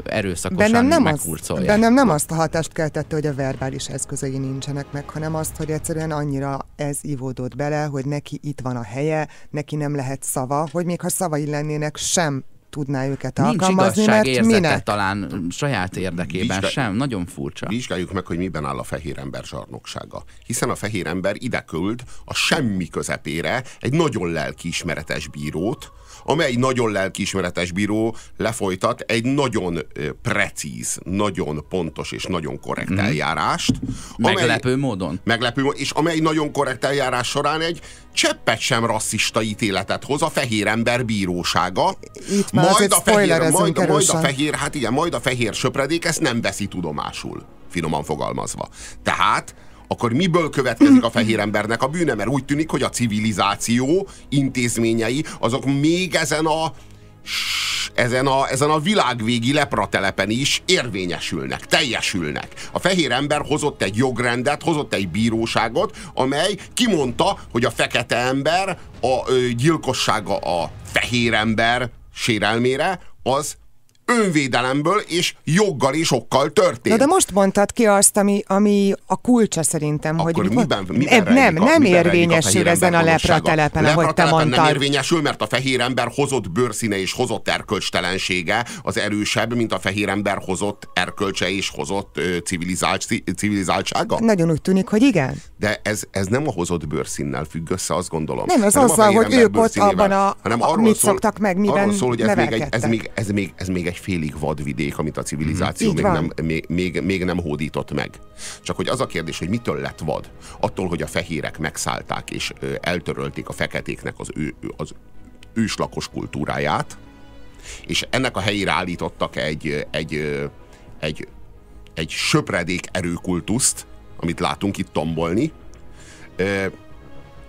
erőszakosan bennem nem az, bennem nem azt a hatást keltette, hogy a verbális eszközei nincsenek meg, hanem azt, hogy egyszerűen annyira ez ivódott bele, hogy neki itt van a helye, neki nem lehet szava, hogy még ha szavai lennének, sem tudná őket Nincs alkalmazni, mert minek? talán saját érdekében Vizsgál... sem, nagyon furcsa. Vizsgáljuk meg, hogy miben áll a fehér ember zsarnoksága. Hiszen a fehér ember ide küld a semmi közepére egy nagyon lelkiismeretes bírót, amely nagyon lelkiismeretes bíró lefolytat egy nagyon precíz, nagyon pontos és nagyon korrekt mm. eljárást. Meglepő amely, módon. Meglepő módon, és amely nagyon korrekt eljárás során egy cseppet sem rasszista ítéletet hoz a fehér ember bírósága. Itt már majd a fehér, majd, majd a fehér, hát igen, majd a fehér söpredék ezt nem veszi tudomásul, finoman fogalmazva. Tehát akkor miből következik a fehér embernek a bűne? Mert úgy tűnik, hogy a civilizáció intézményei azok még ezen a ezen a, ezen a világvégi lepratelepen is érvényesülnek, teljesülnek. A fehér ember hozott egy jogrendet, hozott egy bíróságot, amely kimondta, hogy a fekete ember a ö, gyilkossága a fehér ember sérelmére, az önvédelemből és joggal és okkal történt. Na de most mondtad ki azt, ami, ami a kulcsa szerintem, Akkor hogy... miben, miben nem, nem, nem érvényesül a ezen a lepra telepen, ahogy te mondtad. nem érvényesül, mert a fehér ember hozott bőrszíne és hozott erkölcstelensége az erősebb, mint a fehér ember hozott erkölcse és hozott civilizált, civilizáltsága. Nagyon úgy tűnik, hogy igen. De ez, ez nem a hozott bőrszínnel függ össze, azt gondolom. Nem, az azzal, hogy ők ott abban a, hanem arról mit szól, szoktak meg, miben arról szól, hogy ez még, egy, ez, még, ez, még, ez még egy félig vadvidék, amit a civilizáció még nem, még, még, még nem hódított meg. Csak hogy az a kérdés, hogy mitől lett vad? Attól, hogy a fehérek megszállták és eltörölték a feketéknek az, ő, az őslakos kultúráját, és ennek a helyére állítottak egy, egy, egy, egy söpredék erőkultuszt, amit látunk itt tombolni,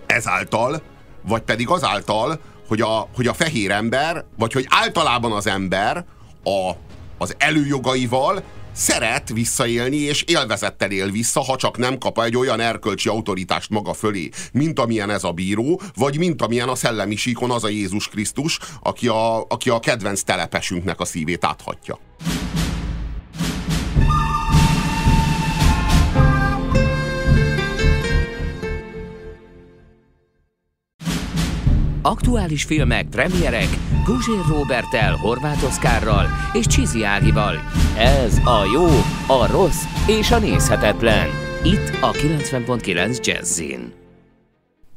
ezáltal, vagy pedig azáltal, hogy a, hogy a fehér ember, vagy hogy általában az ember a, az előjogaival szeret visszaélni, és élvezettel él vissza, ha csak nem kap egy olyan erkölcsi autoritást maga fölé, mint amilyen ez a bíró, vagy mint amilyen a szellemi síkon az a Jézus Krisztus, aki a, aki a kedvenc telepesünknek a szívét áthatja. Aktuális filmek, premierek, Guzsér Robertel, Horváth Oszkárral és Csizi Ágival. Ez a jó, a rossz és a nézhetetlen. Itt a 90.9 Jazzin.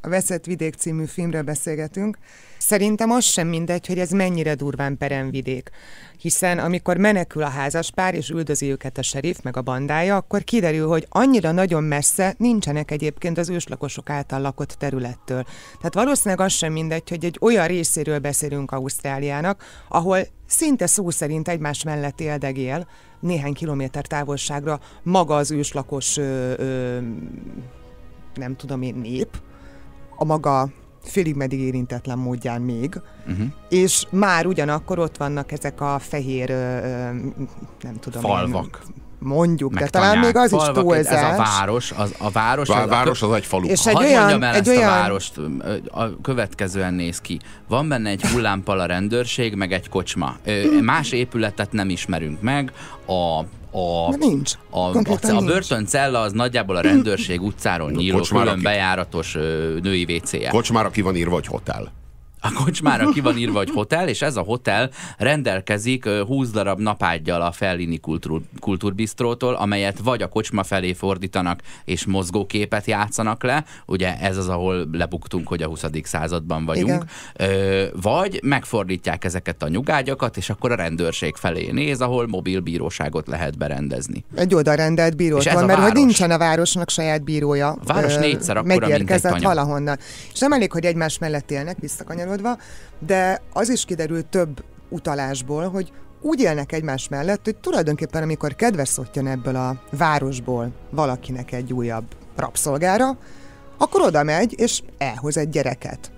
a Veszett Vidék című filmről beszélgetünk, szerintem az sem mindegy, hogy ez mennyire durván peremvidék. Hiszen amikor menekül a házaspár, és üldözi őket a serif, meg a bandája, akkor kiderül, hogy annyira nagyon messze nincsenek egyébként az őslakosok által lakott területtől. Tehát valószínűleg az sem mindegy, hogy egy olyan részéről beszélünk Ausztráliának, ahol szinte szó szerint egymás mellett éldegél, néhány kilométer távolságra maga az őslakos, ö, ö, nem tudom én, nép, a maga félig meddig érintetlen módján még, uh-huh. és már ugyanakkor ott vannak ezek a fehér, nem tudom Falvak. Én, mondjuk, Meg de talán még az is túlzás. Ez a város, az, a város, A az, város az egy falu. És Hadd egy olyan- mondjam el egy ezt olyan- a várost, a következően néz ki. Van benne egy hullámpala rendőrség, meg egy kocsma. Más épületet nem ismerünk meg, a a, De nincs. a, a, a börtöncella az nagyjából a rendőrség utcáról nyíló, külön bejáratos női WC-je. Kocsmára ki van írva, hogy hotel. A kocsmára ki van írva, hogy hotel, és ez a hotel rendelkezik ö, 20 darab napágyjal a Fellini kultúr, kultúrbisztrótól, amelyet vagy a kocsma felé fordítanak, és mozgóképet játszanak le, ugye ez az, ahol lebuktunk, hogy a 20. században vagyunk, ö, vagy megfordítják ezeket a nyugágyakat, és akkor a rendőrség felé néz, ahol mobil bíróságot lehet berendezni. Egy oda rendelt ez van, mert hogy város. nincsen a városnak saját bírója. A város négyszer akkora, mint egy valahonnan. És nem elég, hogy egymás mellett élnek, visszakanyarodva, de az is kiderült több utalásból, hogy úgy élnek egymás mellett, hogy tulajdonképpen amikor kedves ebből a városból valakinek egy újabb rabszolgára, akkor oda megy, és elhoz egy gyereket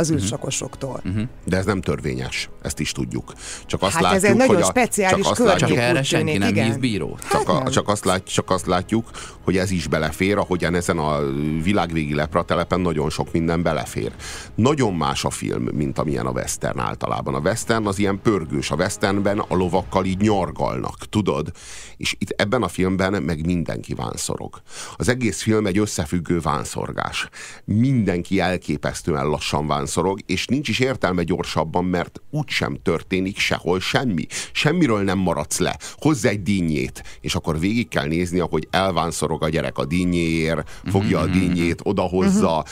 az Mhm. ősakosoktól. De ez nem törvényes, ezt is tudjuk. Csak azt Hát ez látjuk, egy nagyon hogy a, speciális csak azt. Csak látjuk, erre senki tűnik, nem igen. hív bírót. csak, a, nem. csak, azt lát, csak azt látjuk, hogy ez is belefér, ahogyan ezen a világvégi lepratelepen nagyon sok minden belefér. Nagyon más a film, mint amilyen a western általában. A western az ilyen pörgős. A westernben a lovakkal így nyargalnak, tudod? És itt ebben a filmben meg mindenki vánszorog. Az egész film egy összefüggő vánszorgás. Mindenki elképesztően lassan vánszorog, és nincs is értelme gyorsabban, mert úgysem történik sehol semmi. Semmiről nem maradsz le. Hozz egy dinnyét, és akkor végig kell nézni, ahogy elvánszorog a gyerek a dinnyéért, fogja a dinnyét, odahozza.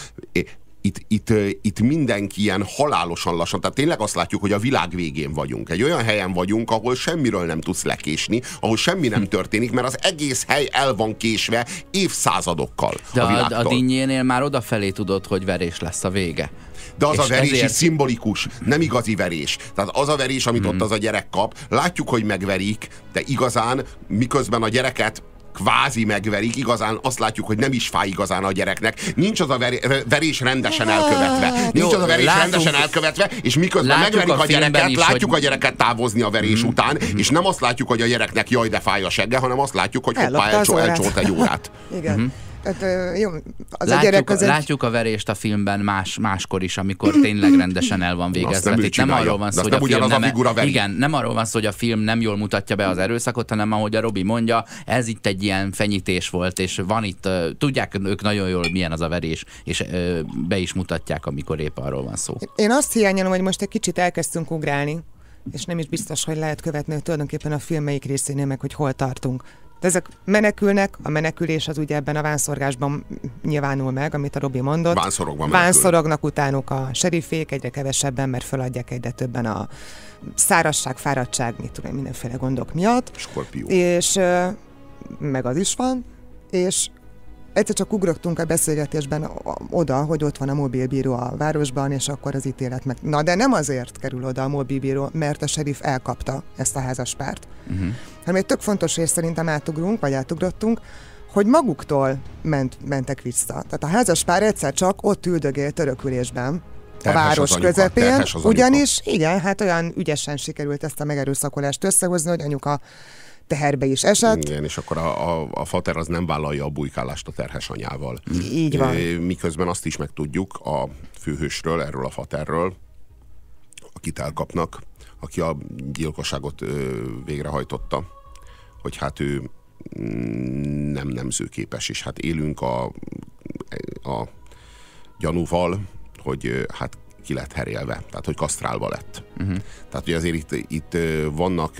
Itt, itt, ö, itt mindenki ilyen halálosan lassan, tehát tényleg azt látjuk, hogy a világ végén vagyunk. Egy olyan helyen vagyunk, ahol semmiről nem tudsz lekésni, ahol semmi nem történik, mert az egész hely el van késve évszázadokkal De a a, a dinnyénél már odafelé tudod, hogy verés lesz a vége. De az És a verés ezért- is szimbolikus, nem igazi verés. Tehát az a verés, amit Mhm. ott az a gyerek kap, látjuk, hogy megverik, de igazán, miközben a gyereket kvázi megverik, igazán azt látjuk, hogy nem is fáj igazán a gyereknek. Nincs az a ver- verés rendesen elkövetve. Nincs Jó, az a verés látunk- rendesen elkövetve, és miközben látjuk megverik a a, gyereket, is, látjuk hogy- a gyereket távozni a verés után, és nem azt látjuk, hogy a gyereknek jaj, de fáj a segge, hanem azt látjuk, hogy hoppá, elcsólt egy órát. Igen. Tehát, ö, jó, az a Látjuk, gyerek az egy... látjuk a verést a filmben más, máskor is, amikor tényleg rendesen el van végezve. Tehát nem arról van szó, hogy a film a nem, figura veri. igen, nem arról van szó, hogy a film nem jól mutatja be az erőszakot, hanem ahogy a Robi mondja, ez itt egy ilyen fenyítés volt, és van itt, tudják ők nagyon jól, milyen az a verés, és be is mutatják, amikor épp arról van szó. Én azt hiányolom, hogy most egy kicsit elkezdtünk ugrálni, és nem is biztos, hogy lehet követni, hogy tulajdonképpen a film melyik részénél meg, hogy hol tartunk. De ezek menekülnek, a menekülés az ugye ebben a vánszorgásban nyilvánul meg, amit a Robi mondott. Vánszorogban. Vánszorognak utánuk a serifék, egyre kevesebben, mert feladják egyre többen a szárasság, fáradtság, mit tudom, mindenféle gondok miatt. Skorpió. És meg az is van, és egyszer csak ugrottunk a beszélgetésben oda, hogy ott van a mobilbíró a városban, és akkor az ítélet meg... Na, de nem azért kerül oda a mobilbíró, mert a serif elkapta ezt a házaspárt. Uh-huh. Hanem egy tök fontos rész szerintem átugrunk, vagy átugrottunk, hogy maguktól ment, mentek vissza. Tehát a házaspár egyszer csak ott üldögélt örökülésben, a Terhes az város anyuka, közepén, ugyanis igen, hát olyan ügyesen sikerült ezt a megerőszakolást összehozni, hogy anyuka teherbe is esett. Igen, és akkor a, a, a fater az nem vállalja a bujkálást a terhes anyával. Így van. Miközben azt is megtudjuk a főhősről, erről a faterről, akit elkapnak, aki a gyilkosságot végrehajtotta, hogy hát ő mm, nem nemzőképes, és hát élünk a, a gyanúval, hogy hát ki lett herélve, tehát hogy kasztrálva lett. Uh-huh. Tehát, hogy azért itt, itt vannak,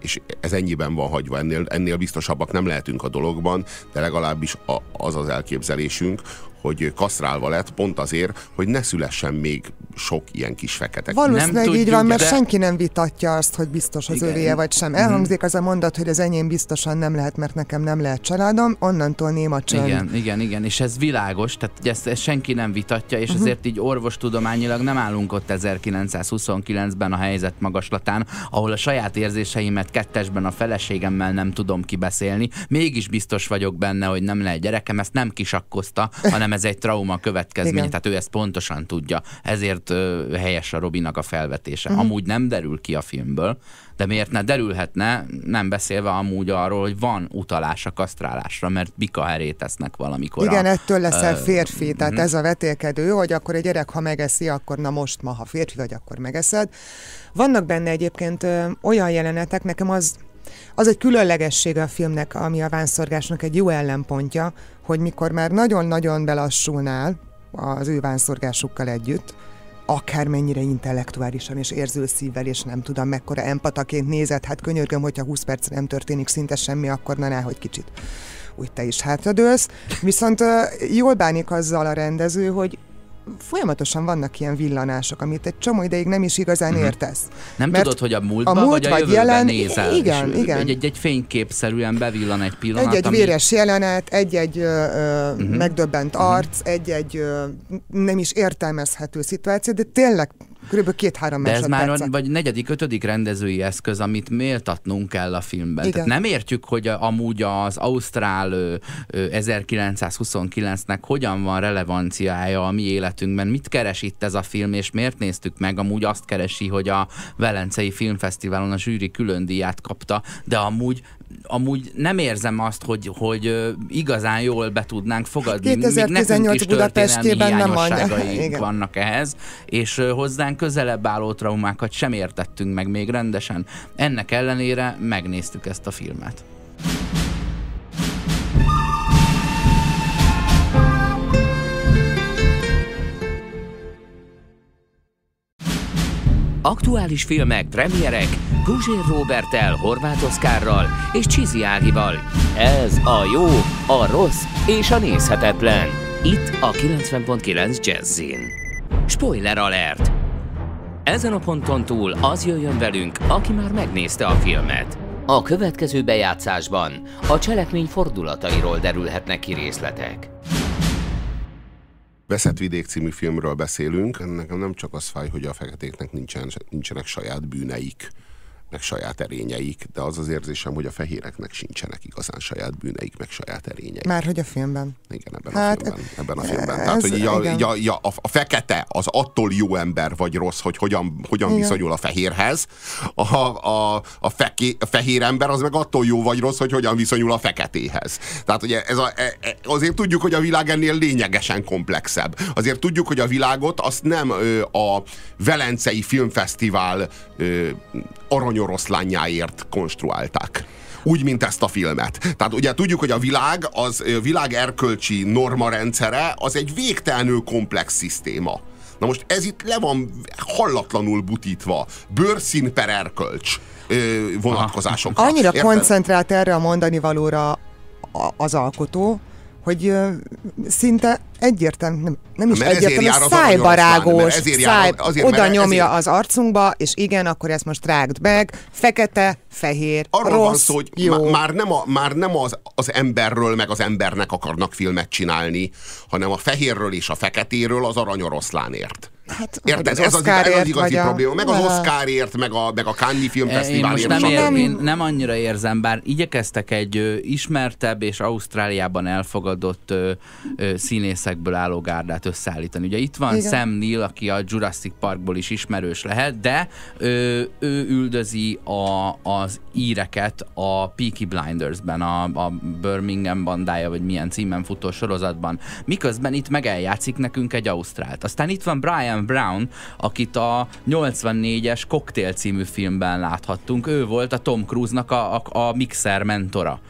és ez ennyiben van hagyva, ennél, ennél biztosabbak nem lehetünk a dologban, de legalábbis az az elképzelésünk, hogy kasztrálva lett, pont azért, hogy ne szülessen még sok ilyen kis fekete. Valószínűleg nem így van, mert de... senki nem vitatja azt, hogy biztos az Igen. övéje vagy sem. Mhm. Elhangzik az a mondat, hogy az enyém biztosan nem lehet, mert nekem nem lehet családom, onnantól néma csönd. Igen, igen, igen, és ez világos, tehát ezt, ezt senki nem vitatja, és uh-huh. azért így orvostudományilag nem állunk ott 1929-ben a helyzet magaslatán, ahol a saját érzéseimet kettesben a feleségemmel nem tudom kibeszélni, mégis biztos vagyok benne, hogy nem lehet gyerekem, ezt nem kisakkozta, hanem hanem ez egy trauma következmény, Igen. tehát ő ezt pontosan tudja. Ezért ö, helyes a Robinak a felvetése. Uh-huh. Amúgy nem derül ki a filmből, de miért ne derülhetne, nem beszélve amúgy arról, hogy van utalás a kasztrálásra, mert bika herét tesznek valamikor. Igen, a, ettől leszel férfi, uh, tehát uh-huh. ez a vetélkedő, hogy akkor egy gyerek, ha megeszi, akkor na most ma, ha férfi vagy, akkor megeszed. Vannak benne egyébként ö, olyan jelenetek, nekem az az egy különlegessége a filmnek, ami a vánszorgásnak egy jó ellenpontja, hogy mikor már nagyon-nagyon belassulnál az ő vánszorgásukkal együtt, akármennyire intellektuálisan és érző szívvel, és nem tudom, mekkora empataként nézett, hát könyörgöm, hogyha 20 perc nem történik szinte semmi, akkor na hogy kicsit úgy te is hátradőlsz. Viszont jól bánik azzal a rendező, hogy folyamatosan vannak ilyen villanások, amit egy csomó ideig nem is igazán uh-huh. értesz. Nem Mert tudod, hogy a múltban a múlt vagy a vagy jelen, nézel. Igen, igen. Egy, egy, fényképszerűen bevillan egy pillanat. Egy-egy ami... véres jelenet, egy-egy uh-huh. megdöbbent uh-huh. arc, egy-egy uh, nem is értelmezhető szituáció, de tényleg Körülbelül két-három De ez már a, vagy negyedik, ötödik rendezői eszköz, amit méltatnunk kell a filmben. Igen. Tehát nem értjük, hogy a, amúgy az Ausztrál ö, ö, 1929-nek hogyan van relevanciája a mi életünkben, mit keres itt ez a film, és miért néztük meg? Amúgy azt keresi, hogy a Velencei Filmfesztiválon a zsűri külön díját kapta, de amúgy amúgy nem érzem azt, hogy, hogy igazán jól be tudnánk fogadni. 2018 Budapestében nem vannak ehhez, és hozzánk közelebb álló traumákat sem értettünk meg még rendesen. Ennek ellenére megnéztük ezt a filmet. Aktuális filmek, premierek, Guzsér Robertel, Horváth Oszkárral és Csizi Ágival. Ez a jó, a rossz és a nézhetetlen. Itt a 90.9 Jazzin. Spoiler alert! Ezen a ponton túl az jöjjön velünk, aki már megnézte a filmet. A következő bejátszásban a cselekmény fordulatairól derülhetnek ki részletek. Veszett vidék című filmről beszélünk. Nekem nem csak az fáj, hogy a feketéknek nincsen, nincsenek saját bűneik, meg saját erényeik, de az az érzésem, hogy a fehéreknek sincsenek igazán saját bűneik, meg saját erényeik. Már hogy a filmben. Igen, ebben hát, a filmben. Ebben a filmben. Ez, Tehát, hogy így a, a, a, a, fekete az attól jó ember vagy rossz, hogy hogyan, hogyan viszonyul a fehérhez. A, a, a, feké, a fehér ember az meg attól jó vagy rossz, hogy hogyan viszonyul a feketéhez. Tehát ugye ez a, e, e, azért tudjuk, hogy a világ ennél lényegesen komplexebb. Azért tudjuk, hogy a világot azt nem a Velencei Filmfesztivál aranyoroszlányáért konstruálták úgy, mint ezt a filmet. Tehát ugye tudjuk, hogy a világ, az világ erkölcsi norma rendszere, az egy végtelenül komplex szisztéma. Na most ez itt le van hallatlanul butítva. Bőrszín per erkölcs vonatkozások. Annyira Érted? koncentrált erre a mondani valóra az alkotó, hogy szinte egyértelmű, nem, nem is mert egyértelmű, szájbarágós, száj, azért, oda nyomja ezért... az arcunkba, és igen, akkor ezt most rágd meg, fekete, fehér, Arról rossz, van szó, hogy jó. már nem, a, már nem az, az emberről, meg az embernek akarnak filmet csinálni, hanem a fehérről és a feketéről az aranyoroszlánért. Hát, Érted? Ez az, ez az igazi a... probléma. Meg az Oscarért, meg a, meg a Cannes Filmfesztiválért. Nem, ér, én nem annyira érzem, bár igyekeztek egy ö, ismertebb és Ausztráliában elfogadott ö, ö, színészekből álló gárdát összeállítani. Ugye itt van Igen. Sam Neill, aki a Jurassic Parkból is ismerős lehet, de ö, ő üldözi a, az íreket a Peaky Blindersben, a, a Birmingham bandája, vagy milyen címen futó sorozatban. Miközben itt meg eljátszik nekünk egy Ausztrált. Aztán itt van Brian Brown, akit a 84-es Cocktail című filmben láthattunk. Ő volt a Tom Cruise-nak a, a, a mixer mentora.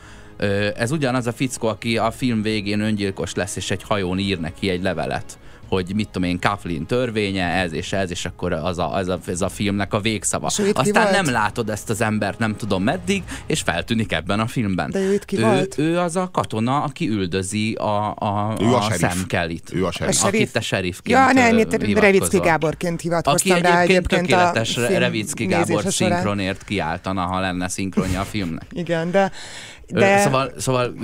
Ez ugyanaz a fickó, aki a film végén öngyilkos lesz, és egy hajón ír neki egy levelet hogy mit tudom én, Kathleen törvénye, ez és ez, és akkor az a, az a, ez a filmnek a végszava. Aztán nem látod ezt az embert, nem tudom meddig, és feltűnik ebben a filmben. De ő itt ki ő, volt? ő az a katona, aki üldözi a, a, Ő a a, Kellyt. Ő a serif. A Akit te serifként Ja, nem, itt. Revicki Gáborként Aki hivatkoztam egyébként, rá egyébként tökéletes a Revicki Gábor szinkronért kiáltana, ha lenne szinkronja a filmnek. Igen, de, De... Szóval, szóval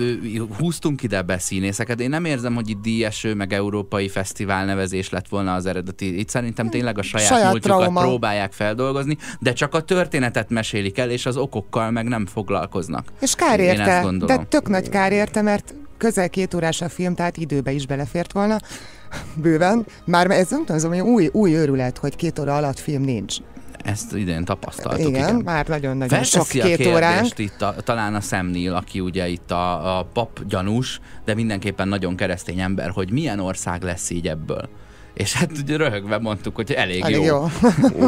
húztunk ide be színészeket. Én nem érzem, hogy itt díjeső, meg európai fesztivál nevezés lett volna az eredeti. Itt szerintem tényleg a saját, Saját múltjukat trauma. próbálják feldolgozni, de csak a történetet mesélik el, és az okokkal meg nem foglalkoznak. és kár érte, de tök nagy kár érte, mert közel két órás a film, tehát időbe is belefért volna. Bőven. Már ez nem tudom, ez új, új őrület, hogy két óra alatt film nincs. Ezt idén tapasztaltuk. Igen, igen. már nagyon-nagyon sok a két kérdést óránk. itt a, talán a Neill, aki ugye itt a, a pap gyanús, de mindenképpen nagyon keresztény ember, hogy milyen ország lesz így ebből. És hát ugye röhögve mondtuk, hogy elég, Elég jó.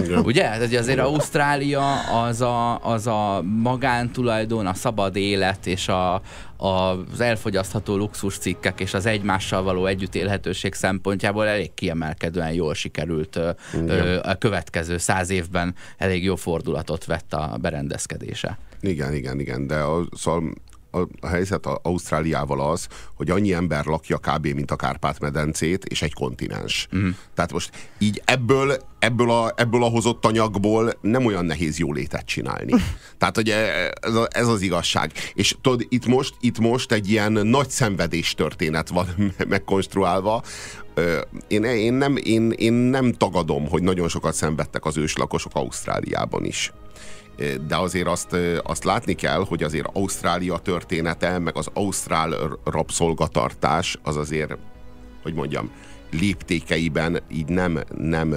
Igen. Ugye? Hát ugye azért Ausztrália az a, az a magántulajdon, a szabad élet és a, a, az elfogyasztható luxus cikkek és az egymással való együttélhetőség szempontjából elég kiemelkedően jól sikerült ö, a következő száz évben elég jó fordulatot vett a berendezkedése. Igen, igen, igen, de a, szóval a, helyzet a Ausztráliával az, hogy annyi ember lakja kb. mint a Kárpát-medencét, és egy kontinens. Mm. Tehát most így ebből, ebből, a, ebből a hozott anyagból nem olyan nehéz jólétet csinálni. Tehát, hogy ez, a, ez az igazság. És tudod, itt most, itt most egy ilyen nagy szenvedés történet van megkonstruálva, én, én, nem, én, én nem tagadom, hogy nagyon sokat szenvedtek az őslakosok Ausztráliában is de azért azt, azt látni kell, hogy azért Ausztrália története, meg az ausztrál rabszolgatartás az azért, hogy mondjam, léptékeiben így nem, nem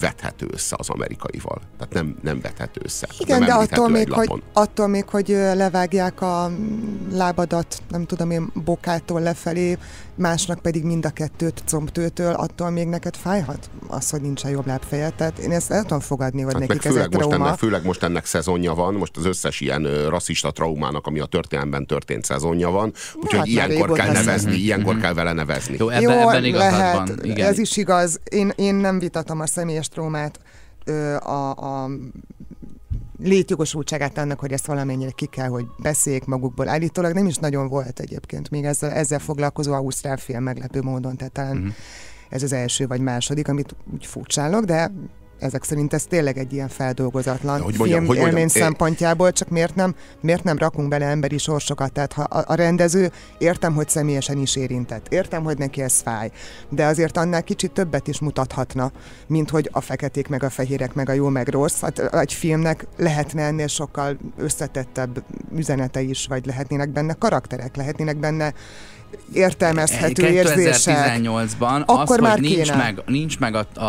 vethető össze az amerikaival. Tehát nem, nem vethető össze. Igen, nem de attól még, hogy, lapon. attól még, hogy levágják a lábadat, nem tudom én, bokától lefelé, másnak pedig mind a kettőt combtőtől, attól még neked fájhat az, hogy nincsen jobb lábfejed. Tehát én ezt el tudom fogadni, hogy Hát nekik ez egy főleg most, trauma. ennek, főleg most ennek szezonja van, most az összes ilyen ö, rasszista traumának, ami a történelemben történt szezonja van, úgyhogy hát ilyenkor kell nevezni, ilyenkor kell vele nevezni. Jó, ebben, Jó, ebben lehet, van. Igen. ez is igaz. Én, én nem vitatom a személyes traumát, ö, a, a létjogosultságát annak, hogy ezt valamennyire ki kell, hogy beszéljék magukból. Állítólag nem is nagyon volt egyébként még ezzel, ezzel foglalkozó ausztrál film meglepő módon, tehát talán Mhm. ez az első vagy második, amit úgy furcsálok, de ezek szerint ez tényleg egy ilyen feldolgozatlan De hogy mondjam, film hogy mondjam, élmény eh, szempontjából, csak miért nem, miért nem rakunk bele emberi sorsokat? Tehát ha a, a rendező, értem, hogy személyesen is érintett, értem, hogy neki ez fáj, de azért annál kicsit többet is mutathatna, mint hogy a feketék, meg a fehérek, meg a jó, meg rossz. Hát egy filmnek lehetne ennél sokkal összetettebb üzenete is, vagy lehetnének benne karakterek, lehetnének benne értelmezhető érzések. 2018-ban Akkor az, már hogy nincs kéne. meg, nincs meg a, a,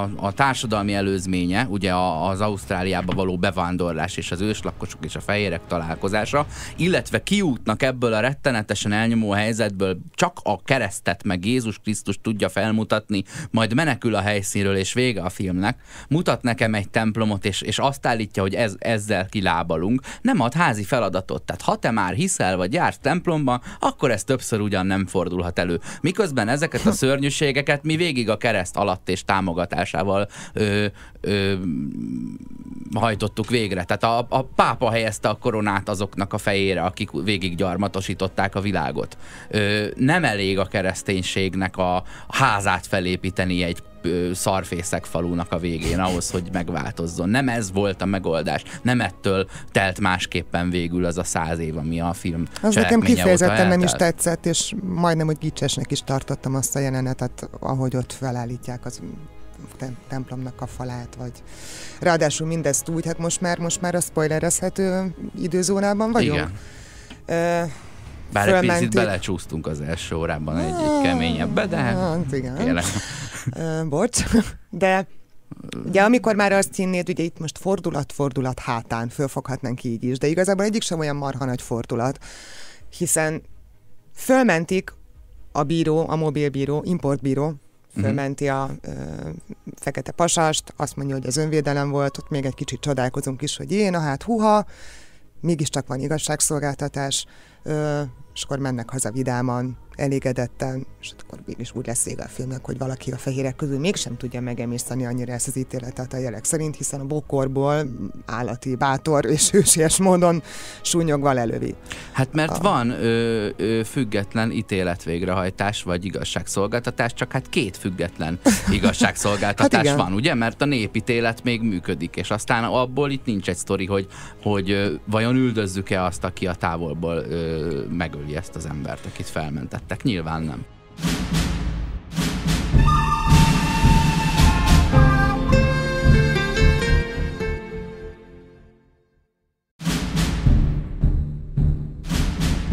a, a társadalmi előzménye, ugye az Ausztráliába való bevándorlás és az őslakosok és a fehérek találkozása, illetve kiútnak ebből a rettenetesen elnyomó helyzetből csak a keresztet meg Jézus Krisztus tudja felmutatni, majd menekül a helyszínről és vége a filmnek, mutat nekem egy templomot és, és azt állítja, hogy ez, ezzel kilábalunk, nem ad házi feladatot. Tehát ha te már hiszel vagy jársz templomban, akkor ez többször ugyan nem fordulhat elő. Miközben ezeket a szörnyűségeket mi végig a kereszt alatt és támogatásával ö, ö, hajtottuk végre. Tehát a, a pápa helyezte a koronát azoknak a fejére, akik végig gyarmatosították a világot. Ö, nem elég a kereszténységnek a házát felépíteni egy szarfészek falunak a végén ahhoz, hogy megváltozzon. Nem ez volt a megoldás. Nem ettől telt másképpen végül az a száz év, ami a film Az nekem kifejezetten nem is tetszett, és majdnem, hogy gicsesnek is tartottam azt a jelenetet, ahogy ott felállítják az tem- templomnak a falát, vagy ráadásul mindezt úgy, hát most már, most már a spoilerezhető időzónában vagyunk. Igen. Ö, Bár egy picit fölmentik. belecsúsztunk az első órában egy, egy keményebbe, de Hát igen. kérlek. Ö, bocs. De ugye amikor már azt hinnéd, ugye itt most fordulat-fordulat hátán fölfoghatnánk így is, de igazából egyik sem olyan marha nagy fordulat, hiszen fölmentik a bíró, a mobilbíró, importbíró, fölmenti a ö, fekete pasast, azt mondja, hogy ez önvédelem volt, ott még egy kicsit csodálkozunk is, hogy én, hát huha, mégiscsak van igazságszolgáltatás, ö, és akkor mennek haza vidáman, elégedetten, és akkor is úgy lesz vége a filmnek, hogy valaki a fehérek közül mégsem tudja megemészteni annyira ezt az ítéletet a jelek szerint, hiszen a bokorból állati, bátor és hősies módon súnyogva lelövi. Hát mert a... van ö, ö, független ítéletvégrehajtás vagy igazságszolgáltatás, csak hát két független igazságszolgáltatás hát van, ugye? Mert a népítélet még működik, és aztán abból itt nincs egy sztori, hogy, hogy vajon üldözzük-e azt, aki a távolból ö, megöli ezt az embert, akit felmentett tettek? Nyilván nem.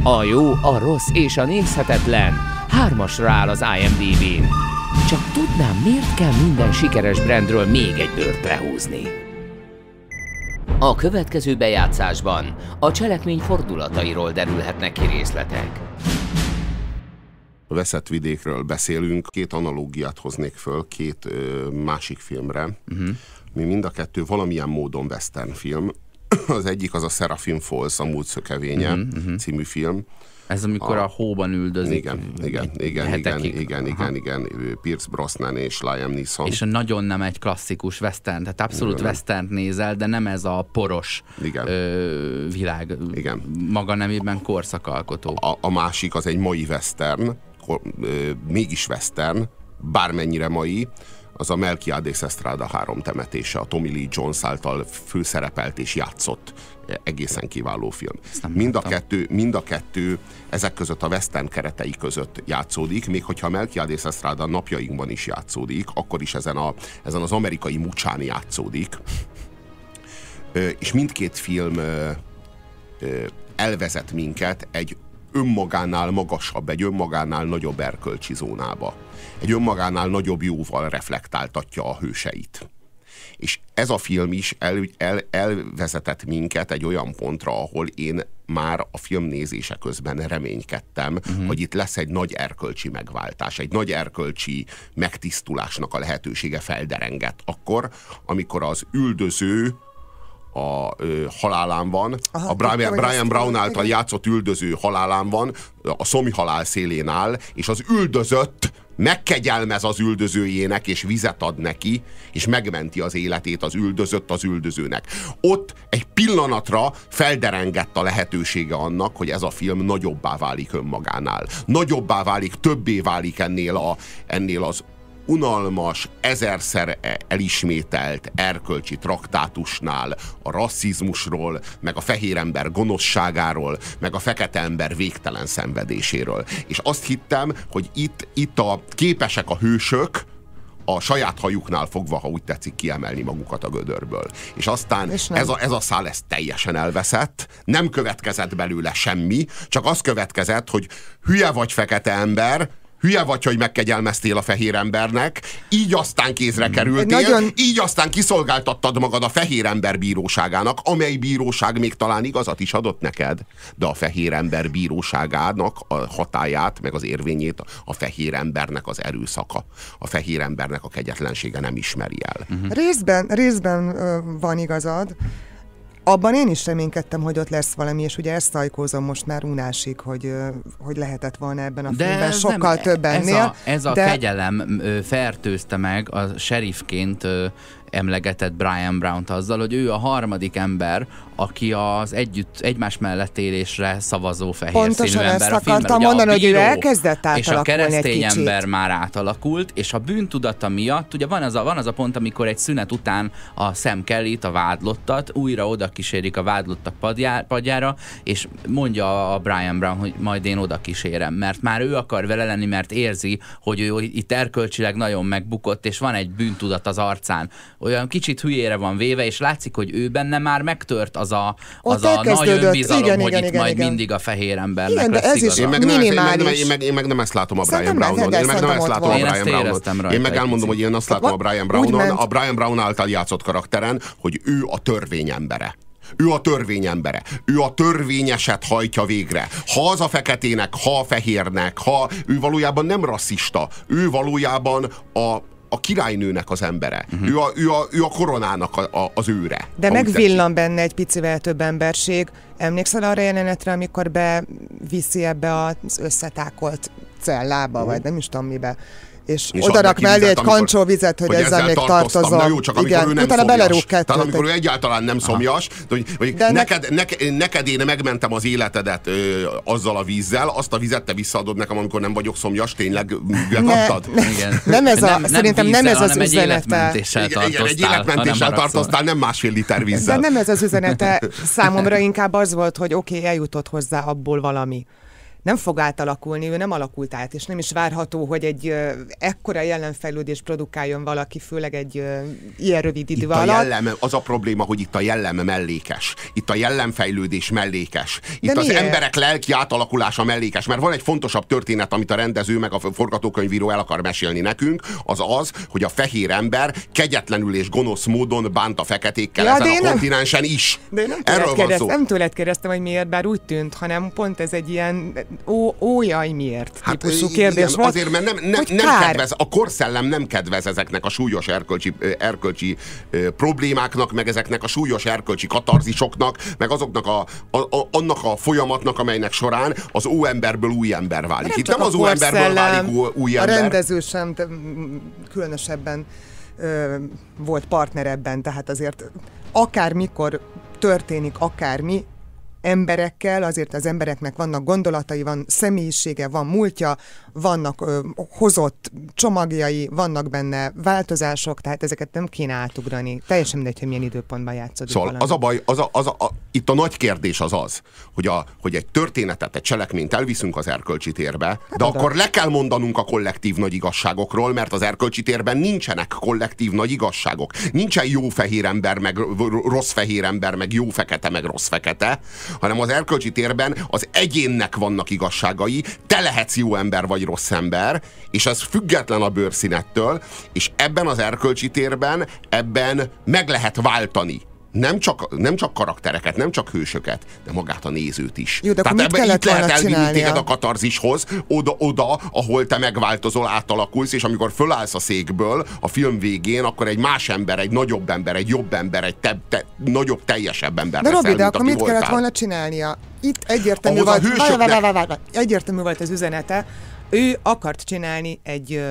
A jó, a rossz és a nézhetetlen hármasra áll az IMDb-n. Csak tudnám, miért kell minden sikeres brandről még egy bőrt lehúzni. A következő bejátszásban a cselekmény fordulatairól derülhetnek ki részletek veszett vidékről beszélünk, két analógiát hoznék föl két ö, másik filmre, uh-huh. mi mind a kettő valamilyen módon western film. Az egyik az a Serafin Falls, a múlt szökevénye uh-huh, uh-huh. című film. Ez amikor a, a hóban üldözik. Igen, igen, igen, igen, igen, igen, igen, Pierce Brosnan és Liam Neeson. És nagyon nem egy klasszikus western, tehát abszolút western nézel, de nem ez a poros igen. Ö, világ igen. maga nemében korszakalkotó. A, a másik az egy mai western, mégis western, bármennyire mai, az a Melquiades Estrada három temetése, a Tommy Lee Jones által főszerepelt és játszott egészen kiváló film. Mind a, kettő, mind a kettő ezek között a western keretei között játszódik, még hogyha Melquiades Estrada napjainkban is játszódik, akkor is ezen, a, ezen az amerikai mucsán játszódik. És mindkét film elvezet minket egy önmagánál magasabb, egy önmagánál nagyobb erkölcsi zónába. Egy önmagánál nagyobb jóval reflektáltatja a hőseit. És ez a film is el, el, elvezetett minket egy olyan pontra, ahol én már a film nézése közben reménykedtem, uh-huh. hogy itt lesz egy nagy erkölcsi megváltás, egy nagy erkölcsi megtisztulásnak a lehetősége felderengett. Akkor, amikor az üldöző a ö, halálán van, Aha, a Brian, Brian Brown által játszott üldöző halálán van, a szomi halál szélén áll, és az üldözött megkegyelmez az üldözőjének, és vizet ad neki, és megmenti az életét az üldözött az üldözőnek. Ott egy pillanatra felderengett a lehetősége annak, hogy ez a film nagyobbá válik önmagánál. Nagyobbá válik, többé válik ennél, a, ennél az unalmas, ezerszer elismételt erkölcsi traktátusnál a rasszizmusról, meg a fehér ember gonoszságáról, meg a fekete ember végtelen szenvedéséről. És azt hittem, hogy itt, itt a képesek a hősök, a saját hajuknál fogva, ha úgy tetszik, kiemelni magukat a gödörből. És aztán És ez, a, ez a szál ez teljesen elveszett, nem következett belőle semmi, csak az következett, hogy hülye vagy fekete ember, hülye vagy, hogy megkegyelmeztél a fehér embernek, így aztán kézre hmm. kerültél, nagyon... így aztán kiszolgáltattad magad a fehér ember bíróságának, amely bíróság még talán igazat is adott neked, de a fehér ember bíróságának a hatáját, meg az érvényét a fehér embernek az erőszaka, a fehér embernek a kegyetlensége nem ismeri el. Uh-huh. Részben, részben van igazad, abban én is reménykedtem, hogy ott lesz valami, és ugye ezt ajkózom most már unásig, hogy, hogy lehetett volna ebben a de filmben sokkal nem, több ennél. Ez a, ez a de... kegyelem fertőzte meg a sheriffként emlegetett Brian Brown-t azzal, hogy ő a harmadik ember, aki az együtt, egymás mellett élésre szavazó fehér Pontosan színű ember a filmben. Pontosan mondani, hogy ő elkezdett És a keresztény ember már átalakult, és a bűntudata miatt, ugye van az a, van az a pont, amikor egy szünet után a Sam kelly a vádlottat, újra oda kísérik a vádlottak padjá, padjára, és mondja a Brian Brown, hogy majd én oda kísérem, mert már ő akar vele lenni, mert érzi, hogy ő itt erkölcsileg nagyon megbukott, és van egy bűntudat az arcán. Olyan kicsit hülyére van véve, és látszik, hogy ő benne már megtört az a, az a nagy önbizalom, igen, hogy igen, itt igen, majd igen. mindig a fehér embernek igen, lesz ez is én meg, nem, én, meg, én, meg, én meg nem ezt látom a Brian Brownon. Én meg nem ezt látom a Brian Brownon. Én meg elmondom, hogy én azt látom a Brian Brownon, a Brian Brown által játszott karakteren, hogy ő a törvény embere. Ő a törvény embere. Ő a törvényeset hajtja végre. Ha az a feketének, ha a fehérnek, ha ő valójában nem rasszista, ő valójában a, a királynőnek az embere. Uh-huh. Ő, a, ő, a, ő a koronának a, a, az őre. De megvillan benne egy picivel több emberség. Emlékszel arra jelenetre, amikor beviszi ebbe az összetákolt cellába, uh-huh. vagy nem is tudom mibe és, és odarak mellé egy kancsó vizet, hogy, hogy ezzel, ezzel még tartozom. Na jó, csak Igen, ő nem kettőt. Tehát amikor ő egyáltalán nem szomjas, hogy, hogy De neked, ne... neked, neked én megmentem az életedet ö, azzal a vízzel, azt a vizet te visszaadod nekem, amikor nem vagyok szomjas, tényleg? Ne, Igen. Nem ez a, nem, szerintem nem, vízzel, ez az üzenete. Igen, igen, egy életmentéssel tartoztál, nem másfél liter vízzel. De nem ez az üzenete. Számomra inkább az volt, hogy oké, okay, eljutott hozzá abból valami nem fog átalakulni, ő nem alakult át, és nem is várható, hogy egy ekkora jelenfejlődés produkáljon valaki, főleg egy ilyen rövid idő itt alatt. A jellem, az a probléma, hogy itt a jellem mellékes. Itt a jellemfejlődés mellékes. Itt De az miért? emberek lelki átalakulása mellékes, mert van egy fontosabb történet, amit a rendező meg a forgatókönyvíró el akar mesélni nekünk, az az, hogy a fehér ember kegyetlenül és gonosz módon bánt a feketékkel ja, ezen a nem, kontinensen is. De nem Erről van szó. Nem tőled kérdeztem, hogy miért, bár úgy tűnt, hanem pont ez egy ilyen ó, ó jaj, miért? Hát, típusú kérdés igen, Azért, mert nem, nem, nem kedvez, a korszellem nem kedvez ezeknek a súlyos erkölcsi, erkölcsi problémáknak, meg ezeknek a súlyos erkölcsi katarzisoknak, meg azoknak a, a, a, annak a folyamatnak, amelynek során az óemberből új ember válik. Nem Itt nem az óemberből válik új, új ember. A rendező sem különösebben ö, volt partner ebben, tehát azért akármikor történik akármi, emberekkel, azért az embereknek vannak gondolatai, van személyisége, van múltja, vannak ö, hozott csomagjai, vannak benne változások, tehát ezeket nem kéne átugrani. Teljesen mindegy, hogy milyen időpontban játszódik Szóval valami. az a baj, az a, az a, a, itt a nagy kérdés az az, hogy, a, hogy egy történetet, egy cselekményt elviszünk az erkölcsi térbe, hát de oda. akkor le kell mondanunk a kollektív nagy igazságokról, mert az erkölcsi térben nincsenek kollektív nagy igazságok. Nincsen jó fehér ember, meg rossz fehér ember, meg jó fekete, meg rossz fekete, hanem az erkölcsi térben az egyénnek vannak igazságai, te lehetsz jó ember vagy rossz ember, és ez független a bőrszínettől, és ebben az erkölcsi térben, ebben meg lehet váltani nem csak, nem csak karaktereket, nem csak hősöket, de magát a nézőt is. Jó, de Tehát ebben itt lehet elvinni téged a katarzishoz, oda, oda, ahol te megváltozol, átalakulsz, és amikor fölállsz a székből a film végén, akkor egy más ember, egy nagyobb ember, egy jobb ember, egy te, te, nagyobb, teljesebb ember De Robi, de akkor mit voltál. kellett volna csinálnia? Itt egyértelmű volt, hősöknek... egyértelmű volt az üzenete, ő akart csinálni egy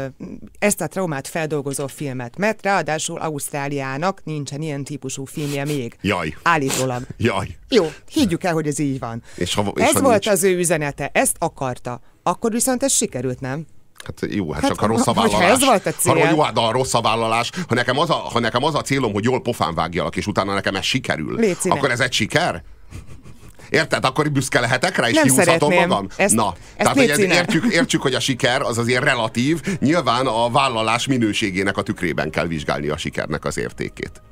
ezt a traumát feldolgozó filmet, mert ráadásul Ausztráliának nincsen ilyen típusú filmje még. Jaj. Állítólag. Jaj. Jó, higgyük el, hogy ez így van. És ha, és ez ha volt nincs... az ő üzenete, ezt akarta. Akkor viszont ez sikerült, nem? Hát jó, hát, hát csak a rossz a vállalás. Ez volt a cél. Ha, jó, hát a rossz a vállalás. Ha nekem az a, ha nekem az a célom, hogy jól pofán vágjalak, és utána nekem ez sikerül, Léci akkor ez egy siker? Érted? Akkor büszke lehetek rá, és nem magam? Ezt, Na, ezt tehát hogy értjük, értjük, hogy a siker az azért relatív, nyilván a vállalás minőségének a tükrében kell vizsgálni a sikernek az értékét.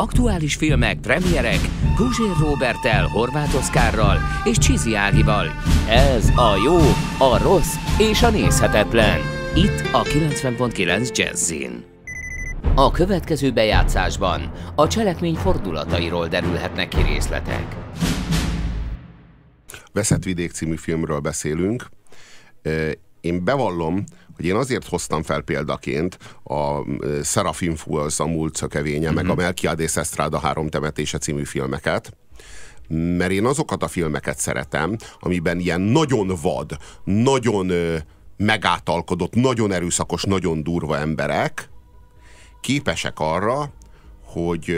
Aktuális filmek, premierek, Guzsér Robertel, Horváth Oszkárral és Csizi Ágival. Ez a jó, a rossz és a nézhetetlen. Itt a 90.9 Jazzin. A következő bejátszásban a cselekmény fordulatairól derülhetnek ki részletek. Veszett vidék című filmről beszélünk. Én bevallom, hogy én azért hoztam fel példaként a Serafin Fools, a múlt szökevénye, mm-hmm. meg a mhm. Melchiades Estrada három temetése című filmeket, mert én azokat a filmeket szeretem, amiben ilyen nagyon vad, nagyon megátalkodott, nagyon erőszakos, nagyon durva emberek képesek arra, hogy,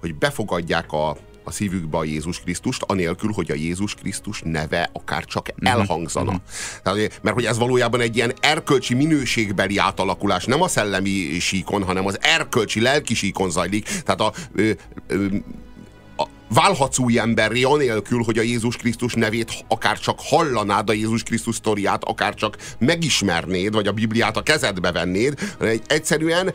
hogy befogadják a, a szívükbe a Jézus Krisztust, anélkül, hogy a Jézus Krisztus neve akár csak mhm. elhangzana. Mm-hmm. Tehát, mert hogy ez valójában egy ilyen erkölcsi minőségbeli átalakulás, nem a szellemi síkon, hanem az erkölcsi, lelki síkon zajlik. Tehát a, ö, ö, válhatsz új emberré anélkül, hogy a Jézus Krisztus nevét akár csak hallanád, a Jézus Krisztus sztoriát akár csak megismernéd, vagy a Bibliát a kezedbe vennéd, egyszerűen,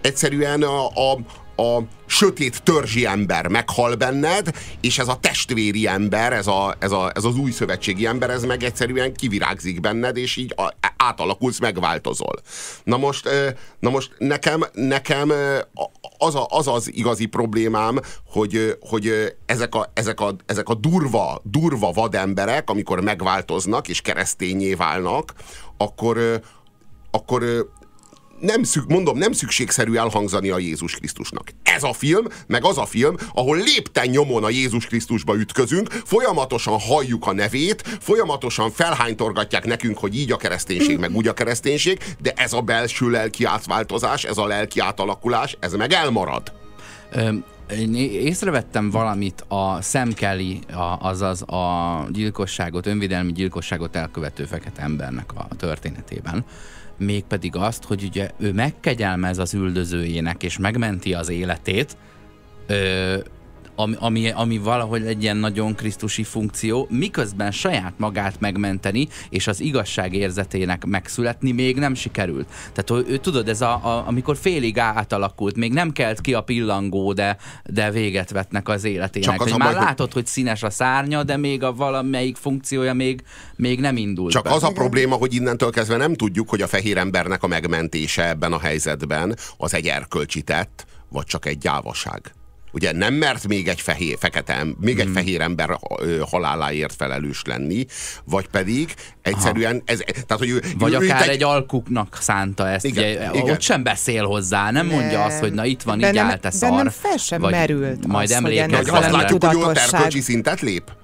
egyszerűen a, a, a sötét törzsi ember meghal benned, és ez a testvéri ember, ez, a, ez, a, ez az új szövetségi ember, ez meg egyszerűen kivirágzik benned, és így a, átalakulsz, megváltozol. Na most, na most nekem, nekem az, a, az az igazi problémám, hogy, hogy ezek, a, ezek, a, ezek a durva, durva vademberek, amikor megváltoznak és keresztényé válnak, akkor, akkor nem szük, mondom, nem szükségszerű elhangzani a Jézus Krisztusnak. Ez a film, meg az a film, ahol lépten nyomon a Jézus Krisztusba ütközünk, folyamatosan halljuk a nevét, folyamatosan felhánytorgatják nekünk, hogy így a kereszténység, meg úgy a kereszténység, de ez a belső lelki átváltozás, ez a lelki átalakulás, ez meg elmarad. Öm, én észrevettem valamit a a, azaz a gyilkosságot, önvédelmi gyilkosságot elkövető fekete embernek a történetében mégpedig azt, hogy ugye ő megkegyelmez az üldözőjének, és megmenti az életét, ö, ami, ami, ami valahogy egy ilyen nagyon krisztusi funkció, miközben saját magát megmenteni, és az igazság érzetének megszületni még nem sikerült. Tehát ő, ő tudod, ez a, a, amikor félig átalakult, még nem kelt ki a pillangó, de, de véget vetnek az életének. Csak az már baj, látod, hogy színes a szárnya, de még a valamelyik funkciója még, még nem indult Csak be. az a probléma, hogy innentől kezdve nem tudjuk, hogy a fehér embernek a megmentése ebben a helyzetben az egy erkölcsi tett, vagy csak egy gyávaság. Ugye nem mert még egy fehér, fekete, még egy hmm. fehér ember haláláért felelős lenni, vagy pedig egyszerűen ez, tehát, hogy ő, vagy ő, akár egy... egy alkuknak szánta ezt, igen, ugye, igen. ott sem beszél hozzá, nem, nem mondja azt, hogy na itt van, így állt ez szar. nem fel sem vagy merült majd emlékezz. Azt látjuk, hogy ő erkölcsi szintet lép?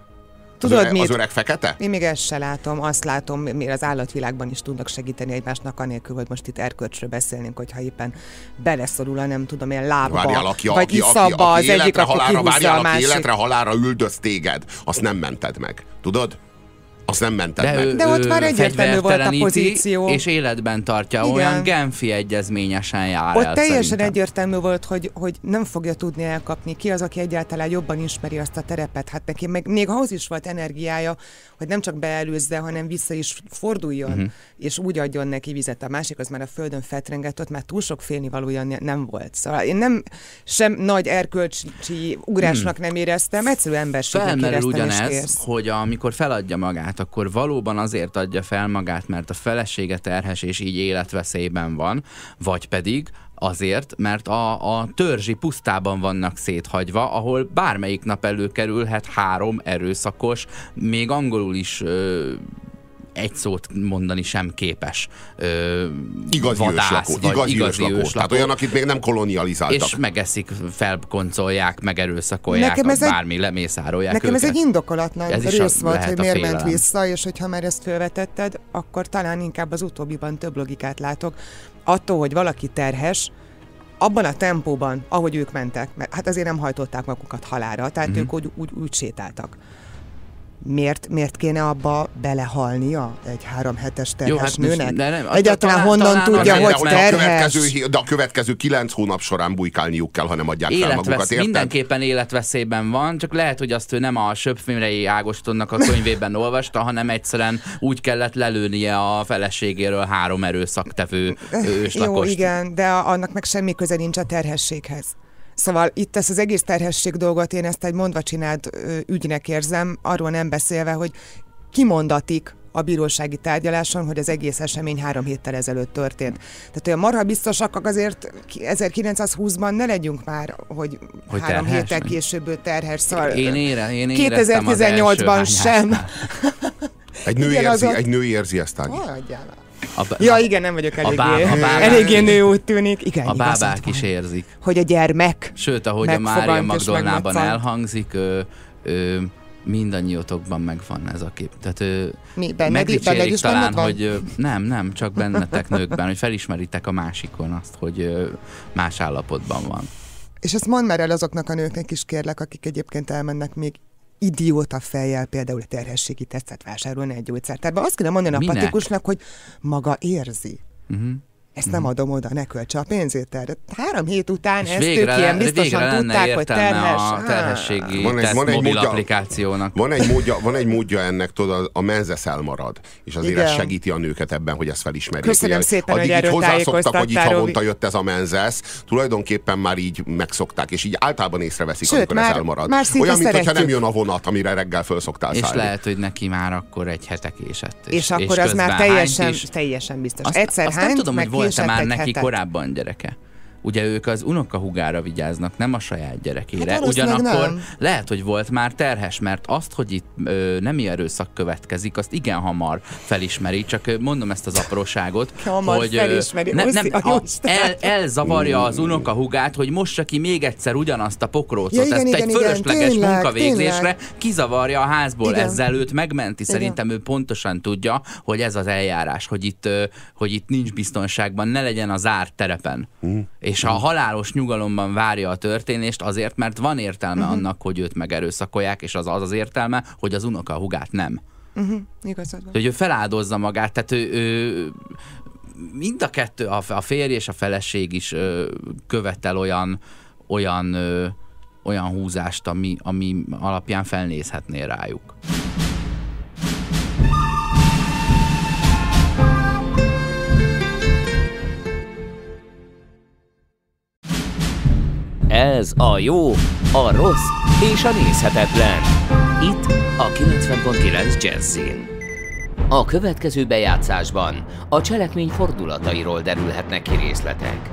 Tudod, az, öreg, az öreg fekete? Én még ezt se látom, azt látom, miért az állatvilágban is tudnak segíteni egymásnak, anélkül, hogy most itt erkölcsről beszélnénk, hogyha éppen beleszorul a nem tudom, ilyen lábba, várjál, aki, vagy aki, aki, aki, az egyik, akkor halálra, várjál, a másik. Életre halára üldöz téged, azt nem mented meg. Tudod? Azt nem mented de meg. Ő, de ott már egyértelmű volt a pozíció. És életben tartja, Igen. olyan Genfi egyezményesen jár Ott el, teljesen szerintem. egyértelmű volt, hogy, hogy nem fogja tudni elkapni. Ki az, aki egyáltalán jobban ismeri azt a terepet? Hát neki meg, még ahhoz is volt energiája, hogy nem csak beelőzze, hanem vissza is forduljon, uh-huh. és úgy adjon neki vizet. A másik az már a földön fetrengett, ott már túl sok félnivalója nem volt. Szóval én nem sem nagy erkölcsi ugrásnak hmm. nem éreztem, egyszerű emberségnek Felmerül ugyanez, hogy amikor feladja magát, magát, akkor valóban azért adja fel magát, mert a felesége terhes és így életveszélyben van, vagy pedig azért, mert a, a törzsi pusztában vannak széthagyva, ahol bármelyik nap előkerülhet három erőszakos, még angolul is ö, egy szót mondani sem képes ö, igazi vadász, őslakó, igazi, igazi őslakó. őslakó. Tehát olyan, akit még nem kolonializáltak. És megeszik, felkoncolják, megerőszakolják, nekem ez bármi egy, lemészárolják Nekem őket. ez egy indokolatlan ez rész volt, hogy miért ment vissza, és hogyha már ezt felvetetted, akkor talán inkább az utóbbiban több logikát látok. Attól, hogy valaki terhes, abban a tempóban, ahogy ők mentek, mert hát azért nem hajtották magukat halára, tehát mm-hmm. ők úgy, úgy, úgy sétáltak miért, miért kéne abba belehalnia egy három hetes terhes Jó, hát nőnek? De nem, Egyáltalán talán, honnan talán tudja, hogy de, terhes? A következő, de a következő kilenc hónap során bujkálniuk kell, hanem adják Életvesz, fel magukat, érted? Mindenképpen életveszélyben van, csak lehet, hogy azt ő nem a Söpfimrei Ágostonnak a könyvében olvasta, hanem egyszerűen úgy kellett lelőnie a feleségéről három erőszaktevő őslakost. Jó, igen, de annak meg semmi köze nincs a terhességhez. Szóval itt ezt az egész terhesség dolgot én ezt egy mondva csinált ügynek érzem, arról nem beszélve, hogy kimondatik a bírósági tárgyaláson, hogy az egész esemény három héttel ezelőtt történt. Tehát olyan marha biztosak azért 1920-ban ne legyünk már, hogy, hogy három terhes? héttel később terhes. Szóval én, ére, én 2018-ban sem. Egy nő, érzi, egy nő érzi ezt, Ági. A, ja, igen, nem vagyok eléggé, a bá, a bábák, eléggé nő úgy tűnik. Igen, a bábák is érzik. Hogy a gyermek Sőt, ahogy a Mária Magdolnában elhangzik, ő, ő, mindannyiotokban megvan ez a kép. Tehát ő Mi, benned, benned is talán, hogy nem, nem, csak bennetek nőkben, hogy felismeritek a másikon azt, hogy más állapotban van. És ezt mondd már el azoknak a nőknek is kérlek, akik egyébként elmennek még idióta fejjel például terhességi tesztet vásárolni egy gyógyszertárban. Azt kéne mondani a patikusnak, hogy maga érzi. Uh-huh. Ezt nem adom oda, ne költse a pénzét erre. Három hét után És ezt végre, ők ilyen biztosan tudták, hogy terhes. a terhességi Van egy- van egy mobil módja- applikációnak. Van egy módja, van egy módja ennek, tudod, a menzesz elmarad. És azért ez Igen. segíti a nőket ebben, hogy ezt felismerjék. Köszönöm Ugye, szépen, addig hogy így erről hozzászoktak, hogy így havonta jött ez a menzesz, tulajdonképpen már így megszokták, és így általában észreveszik, Sőt, amikor ez már- elmarad. már Olyan, mintha nem jön a vonat, amire reggel föl szoktál És szállni. lehet, hogy neki már akkor egy hete késett. És, akkor az már teljesen, teljesen biztos. Egyszer hányt, meg volt-e már neki hetet. korábban gyereke. Ugye ők az unokahugára vigyáznak, nem a saját gyerekére. Hát Ugyanakkor nem. lehet, hogy volt már terhes, mert azt, hogy itt ö, nem erőszak következik, azt igen hamar felismeri, csak mondom ezt az apróságot, Hamar hogy felismeri, ne, nem, a el, elzavarja az unokahugát, hogy mossa ki még egyszer ugyanazt a pokrócot, Ja, igen, ezt igen, egy igen, fölösleges tényleg, munkavégzésre tényleg. kizavarja a házból, Igen. ezzel őt megmenti. Igen. Szerintem ő pontosan tudja, hogy ez az eljárás, hogy itt, ö, hogy itt nincs biztonságban, ne legyen az zárt terepen. Mm. És a halálos nyugalomban várja a történést azért, mert van értelme Mhm. annak, hogy őt megerőszakolják, és az az az értelme, hogy az unoka hugát nem. Igazad van. Hogy ő feláldozza magát, tehát ő, ő mind a kettő, a, a férj és a feleség is ö, követel olyan, olyan, ö, olyan húzást, ami, ami alapján felnézhetnél rájuk. Ez a jó, a rossz és a nézhetetlen. Itt a 90.9 Jazzin. A következő bejátszásban a cselekmény fordulatairól derülhetnek ki részletek.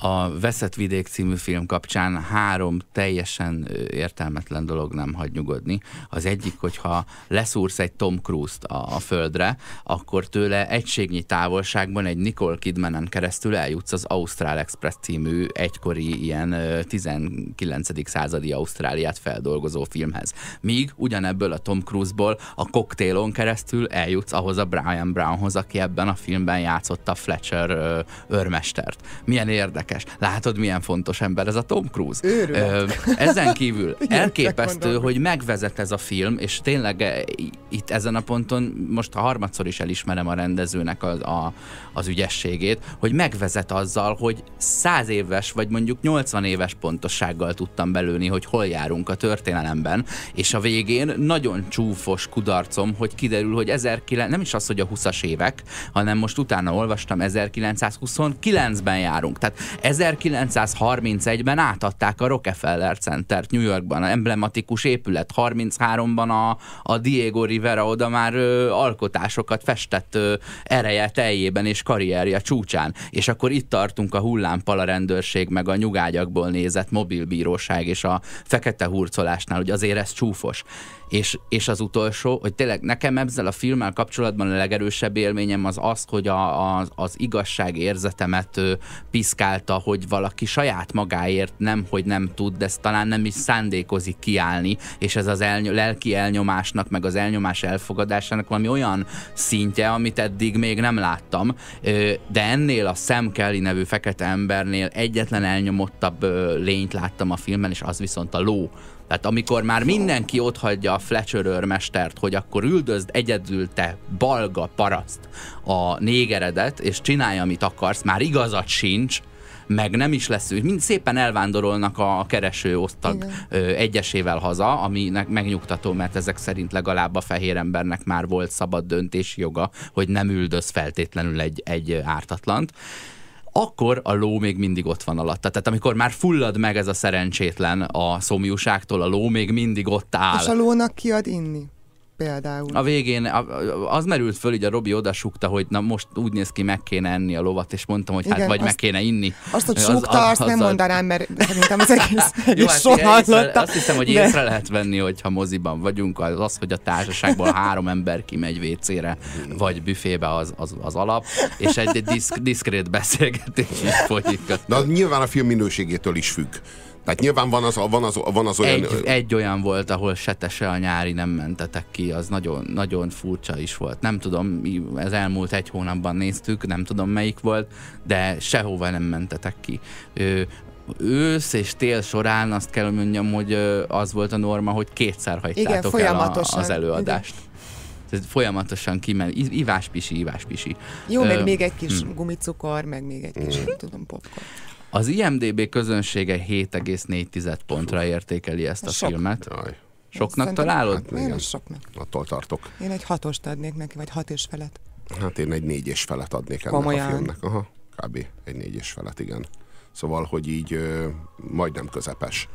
A Veszett vidék című film kapcsán három teljesen értelmetlen dolog nem hagy nyugodni. Az egyik, hogyha leszúrsz egy Tom Cruise-t a, a földre, akkor tőle egységnyi távolságban egy Nicole Kidmanen keresztül eljutsz az Austral Express című egykori ilyen ö, 19. századi Ausztráliát feldolgozó filmhez. Míg ugyanebből a Tom Cruise-ból a koktélon keresztül eljutsz ahhoz a Brian Brownhoz, aki ebben a filmben játszotta Fletcher ö, őrmestert. Milyen érdekes. Látod, milyen fontos ember ez a Tom Cruise. Őrület. Ezen kívül elképesztő, hogy megvezet ez a film, és tényleg eh, itt ezen a ponton most a harmadszor is elismerem a rendezőnek az, a, az ügyességét, hogy megvezet azzal, hogy száz éves, vagy mondjuk 80 éves pontossággal tudtam belőni, hogy hol járunk a történelemben, és a végén nagyon csúfos kudarcom, hogy kiderül, hogy 19, nem is az, hogy a 20-as évek, hanem most utána olvastam, 1929-ben járunk. Tehát 1931-ben átadták a Rockefeller Centert New Yorkban, a emblematikus épület, 33-ban a, a Diego Rivera oda már ö, alkotásokat festett ö, ereje teljében és karrierje csúcsán. És akkor itt tartunk a hullámpala rendőrség, meg a nyugágyakból nézett mobilbíróság és a fekete hurcolásnál, hogy azért ez csúfos. És, és az utolsó, hogy tényleg nekem ezzel a filmmel kapcsolatban a legerősebb élményem az az, hogy a, a, az igazság érzetemet ö, piszkálta, hogy valaki saját magáért nem, hogy nem tud, de ezt talán nem is szándékozik kiállni, és ez az elny- lelki elnyomásnak, meg az elnyomás elfogadásának valami olyan szintje, amit eddig még nem láttam, de ennél a Sam Kelly nevű fekete embernél egyetlen elnyomottabb lényt láttam a filmben, és az viszont a ló. Tehát amikor már mindenki otthagyja a Fletcher őrmestert, hogy akkor üldözd egyedül te balga paraszt a négeredet, és csinálj, amit akarsz, már igazat sincs, meg nem is lesz ő. Mind szépen elvándorolnak a kereső osztag ö, egyesével haza, aminek megnyugtató, mert ezek szerint legalább a fehér embernek már volt szabad döntési joga, hogy nem üldöz feltétlenül egy, egy ártatlant akkor a ló még mindig ott van alatta. Tehát amikor már fullad meg ez a szerencsétlen a szomjúságtól, a ló még mindig ott áll. És a lónak kiad inni? Például. A végén az merült föl, így a Robi odasukta, hogy na most úgy néz ki, meg kéne enni a lovat, és mondtam, hogy hát Igen, vagy meg azt- kéne inni. Azt, hogy Az- súgta, azt nem mondanám, mert szerintem az egész, Jó, egész hát sor igen, észre, hallotta. azt hiszem, hogy de- észre lehet venni, hogyha moziban vagyunk, az, az hogy a társaságból három ember kimegy WC-re, vagy büfébe az, az, az alap, és egy, egy diszk, diszkrét beszélgetés is folyik. De az nyilván a film minőségétől is függ. Tehát nyilván van az, van az, van az olyan... Egy, egy olyan volt, ahol se te, se a nyári nem mentetek ki, az nagyon, nagyon furcsa is volt. Nem tudom, mi ez elmúlt egy hónapban néztük, nem tudom melyik volt, de sehova nem mentetek ki. Ö, ősz és tél során azt kell hogy mondjam, hogy az volt a norma, hogy kétszer hagytátok el a, az előadást. Tehát folyamatosan kimen, iváspisi, iváspisi. Jó, meg még egy kis hm. gumicukor, meg még egy kis, nem tudom, popcorn. Az IMDB közönsége 7,4 pontra értékeli ezt a Sok. filmet. Jaj. Soknak Szerintem, találod? Hát, én soknak. Attól tartok. Én egy hatost adnék neki, vagy hat és felet. Hát én egy négy és felet adnék ennek Komolyan. a filmnek. Aha, kb. egy négy és felet, igen. Szóval, hogy így ö, majdnem közepes.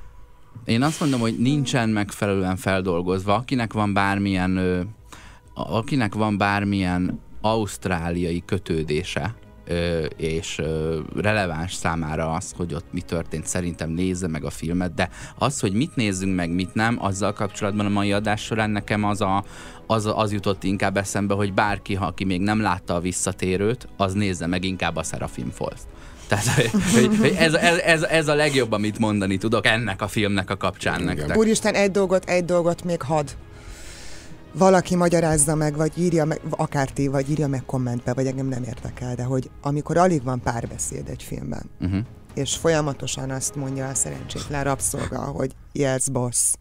Én azt mondom, hogy nincsen megfelelően feldolgozva. Akinek van bármilyen, ö, akinek van bármilyen ausztráliai kötődése, és releváns számára az, hogy ott mi történt, szerintem nézze meg a filmet, de az, hogy mit nézzünk meg, mit nem, azzal kapcsolatban a mai adás során nekem az, a, az, az jutott inkább eszembe, hogy bárki, ha aki még nem látta a visszatérőt, az nézze meg inkább a Serafim Falls-t. Tehát hogy, hogy ez, ez, ez, ez a legjobb, amit mondani tudok ennek a filmnek a kapcsán nektek. Úristen, egy dolgot, egy dolgot még had valaki magyarázza meg, vagy írja meg, akár ti, vagy írja meg kommentbe, vagy engem nem érdekel, de hogy amikor alig van párbeszéd egy filmben, uh-huh. és folyamatosan azt mondja a szerencsétlen rabszolga, hogy yes, boss,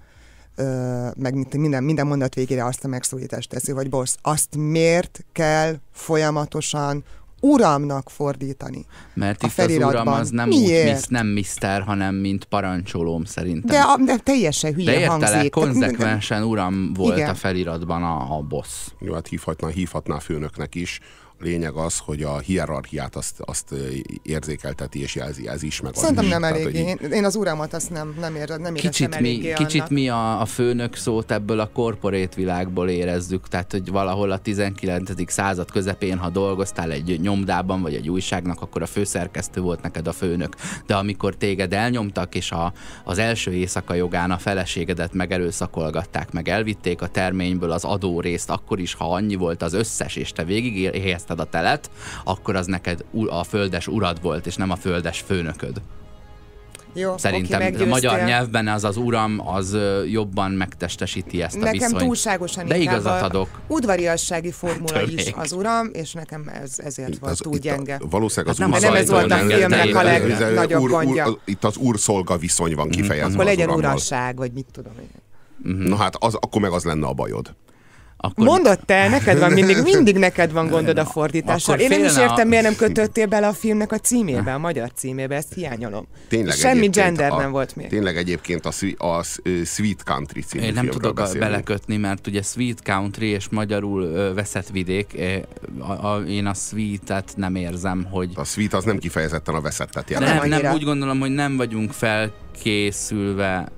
ö, meg minden, minden mondat végére azt a megszólítást teszi, hogy boss, azt miért kell folyamatosan uramnak fordítani. Mert itt az uram az nem Miért? úgy, nem mister, hanem mint parancsolóm szerintem. De, a, de teljesen hülye de értelek, hangzik. konzekvensen uram volt Igen. a feliratban a, a boss. Jó, hát hívhatná, hívhatná főnöknek is, lényeg az, hogy a hierarchiát azt, azt érzékelteti és jelzi, ez is meg Szerintem nem elég. Én, én az uramat azt nem, nem, ér, nem kicsit mi, Kicsit mi a, a főnök szót ebből a korporét világból érezzük, tehát hogy valahol a 19. század közepén, ha dolgoztál egy nyomdában vagy egy újságnak, akkor a főszerkesztő volt neked a főnök. De amikor téged elnyomtak, és a, az első éjszaka jogán a feleségedet megerőszakolgatták, meg elvitték a terményből az adó részt, akkor is, ha annyi volt az összes, és te végig érezted a telet, akkor az neked a földes urad volt, és nem a földes főnököd. Jó, Szerintem okay, a magyar nyelvben az az uram az jobban megtestesíti ezt a nekem viszonyt. Nekem túlságosan De igazat adok. Udvariassági formula is az uram, és nekem ez, ezért volt az, túl gyenge. A, valószínűleg az hát nem, nem ez volt a filmnek a legnagyobb gondja. Itt az úr-szolga viszony van mhm. kifejezve. Akkor legyen urasság, vagy mit tudom én. Na hát az, akkor meg az lenne a bajod. Akkor... Mondod te, neked van mindig, mindig neked van gondod a fordítással. Én nem is értem, a... miért nem kötöttél bele a filmnek a címébe, a magyar címébe, ezt hiányolom. Tényleg Semmi gender a, nem volt még. Tényleg egyébként a, a, Sweet Country című Én nem tudok beszélni. belekötni, mert ugye Sweet Country és magyarul ö, veszett vidék, a, a, én a Sweet-et nem érzem, hogy... A Sweet az nem kifejezetten a veszettet jelent. Nem, nem, úgy gondolom, hogy nem vagyunk felkészülve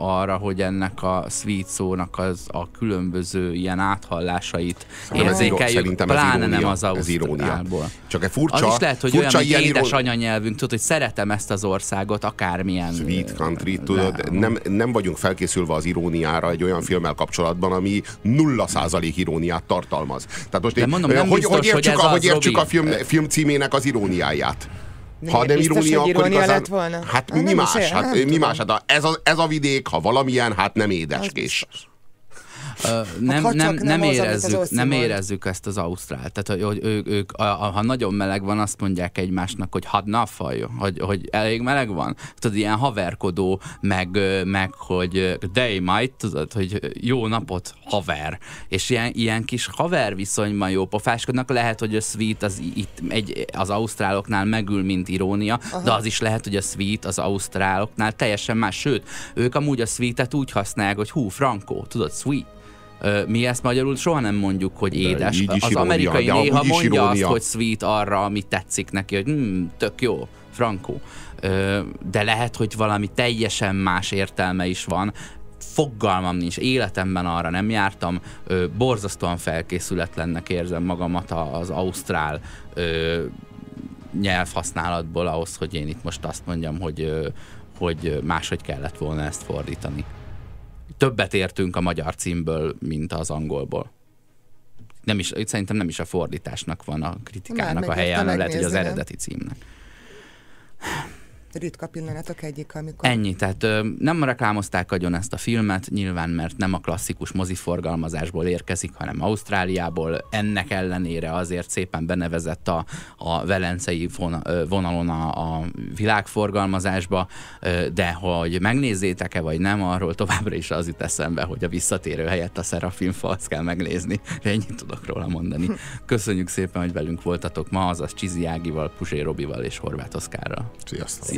arra, hogy ennek a sweet szónak az a különböző ilyen áthallásait érzékeljük, Szerintem pláne nem az Ausztrálból. Csak egy furcsa, az is lehet, hogy furcsa olyan, hogy édes anyanyelvünk, tudod, hogy szeretem ezt az országot, akármilyen... Sweet country, tudod, nem, nem vagyunk felkészülve az iróniára egy olyan filmmel kapcsolatban, ami nulla százalék iróniát tartalmaz. Tehát most én, mondom, hogy, biztos, hogy értsük, hogy, hogy értsük a film, film címének az iróniáját. Ha nem irónia, akkor igazán... lett volna? Hát, hát mi más? Hát, mi más? Hát ez, a, ez a vidék, ha valamilyen, hát nem édeskés. Az nem, nem, nem, nem, érezzük, nem érezzük ezt az ausztrált. Tehát, hogy, hogy ők, ők a, ha nagyon meleg van, azt mondják egymásnak, hogy had nafaj, hogy, hogy elég meleg van. Tudod, ilyen haverkodó, meg, meg hogy day might, tudod, hogy jó napot, haver. És ilyen, ilyen kis haver viszonyban jó pofáskodnak. Lehet, hogy a sweet az itt egy, az ausztráloknál megül, mint irónia, Aha. de az is lehet, hogy a sweet az ausztráloknál teljesen más. Sőt, ők amúgy a sweetet úgy használják, hogy hú, frankó, tudod, sweet mi ezt magyarul soha nem mondjuk, hogy édes. Az irónia, amerikai néha mondja irónia. azt, hogy sweet arra, ami tetszik neki, hogy hm, tök jó, frankó. De lehet, hogy valami teljesen más értelme is van, fogalmam nincs, életemben arra nem jártam, borzasztóan felkészületlennek érzem magamat az ausztrál nyelvhasználatból ahhoz, hogy én itt most azt mondjam, hogy, hogy máshogy kellett volna ezt fordítani többet értünk a magyar címből, mint az angolból. Nem is, szerintem nem is a fordításnak van a kritikának a helye, hanem lehet, hogy az eredeti címnek. Ritka pillanatok egyik, amikor... Ennyi, tehát ö, nem reklámozták agyon ezt a filmet, nyilván, mert nem a klasszikus moziforgalmazásból érkezik, hanem Ausztráliából. Ennek ellenére azért szépen benevezett a, a velencei vonalon a, a világforgalmazásba, ö, de hogy megnézzétek-e vagy nem, arról továbbra is az jut eszembe, hogy a visszatérő helyett a Serafin Falsz kell megnézni. Ennyit tudok róla mondani. Köszönjük szépen, hogy velünk voltatok ma, azaz Csizi Ágival, Puzsé Robival és Horváth Oszkárral. Sziasztok! Sziasztok!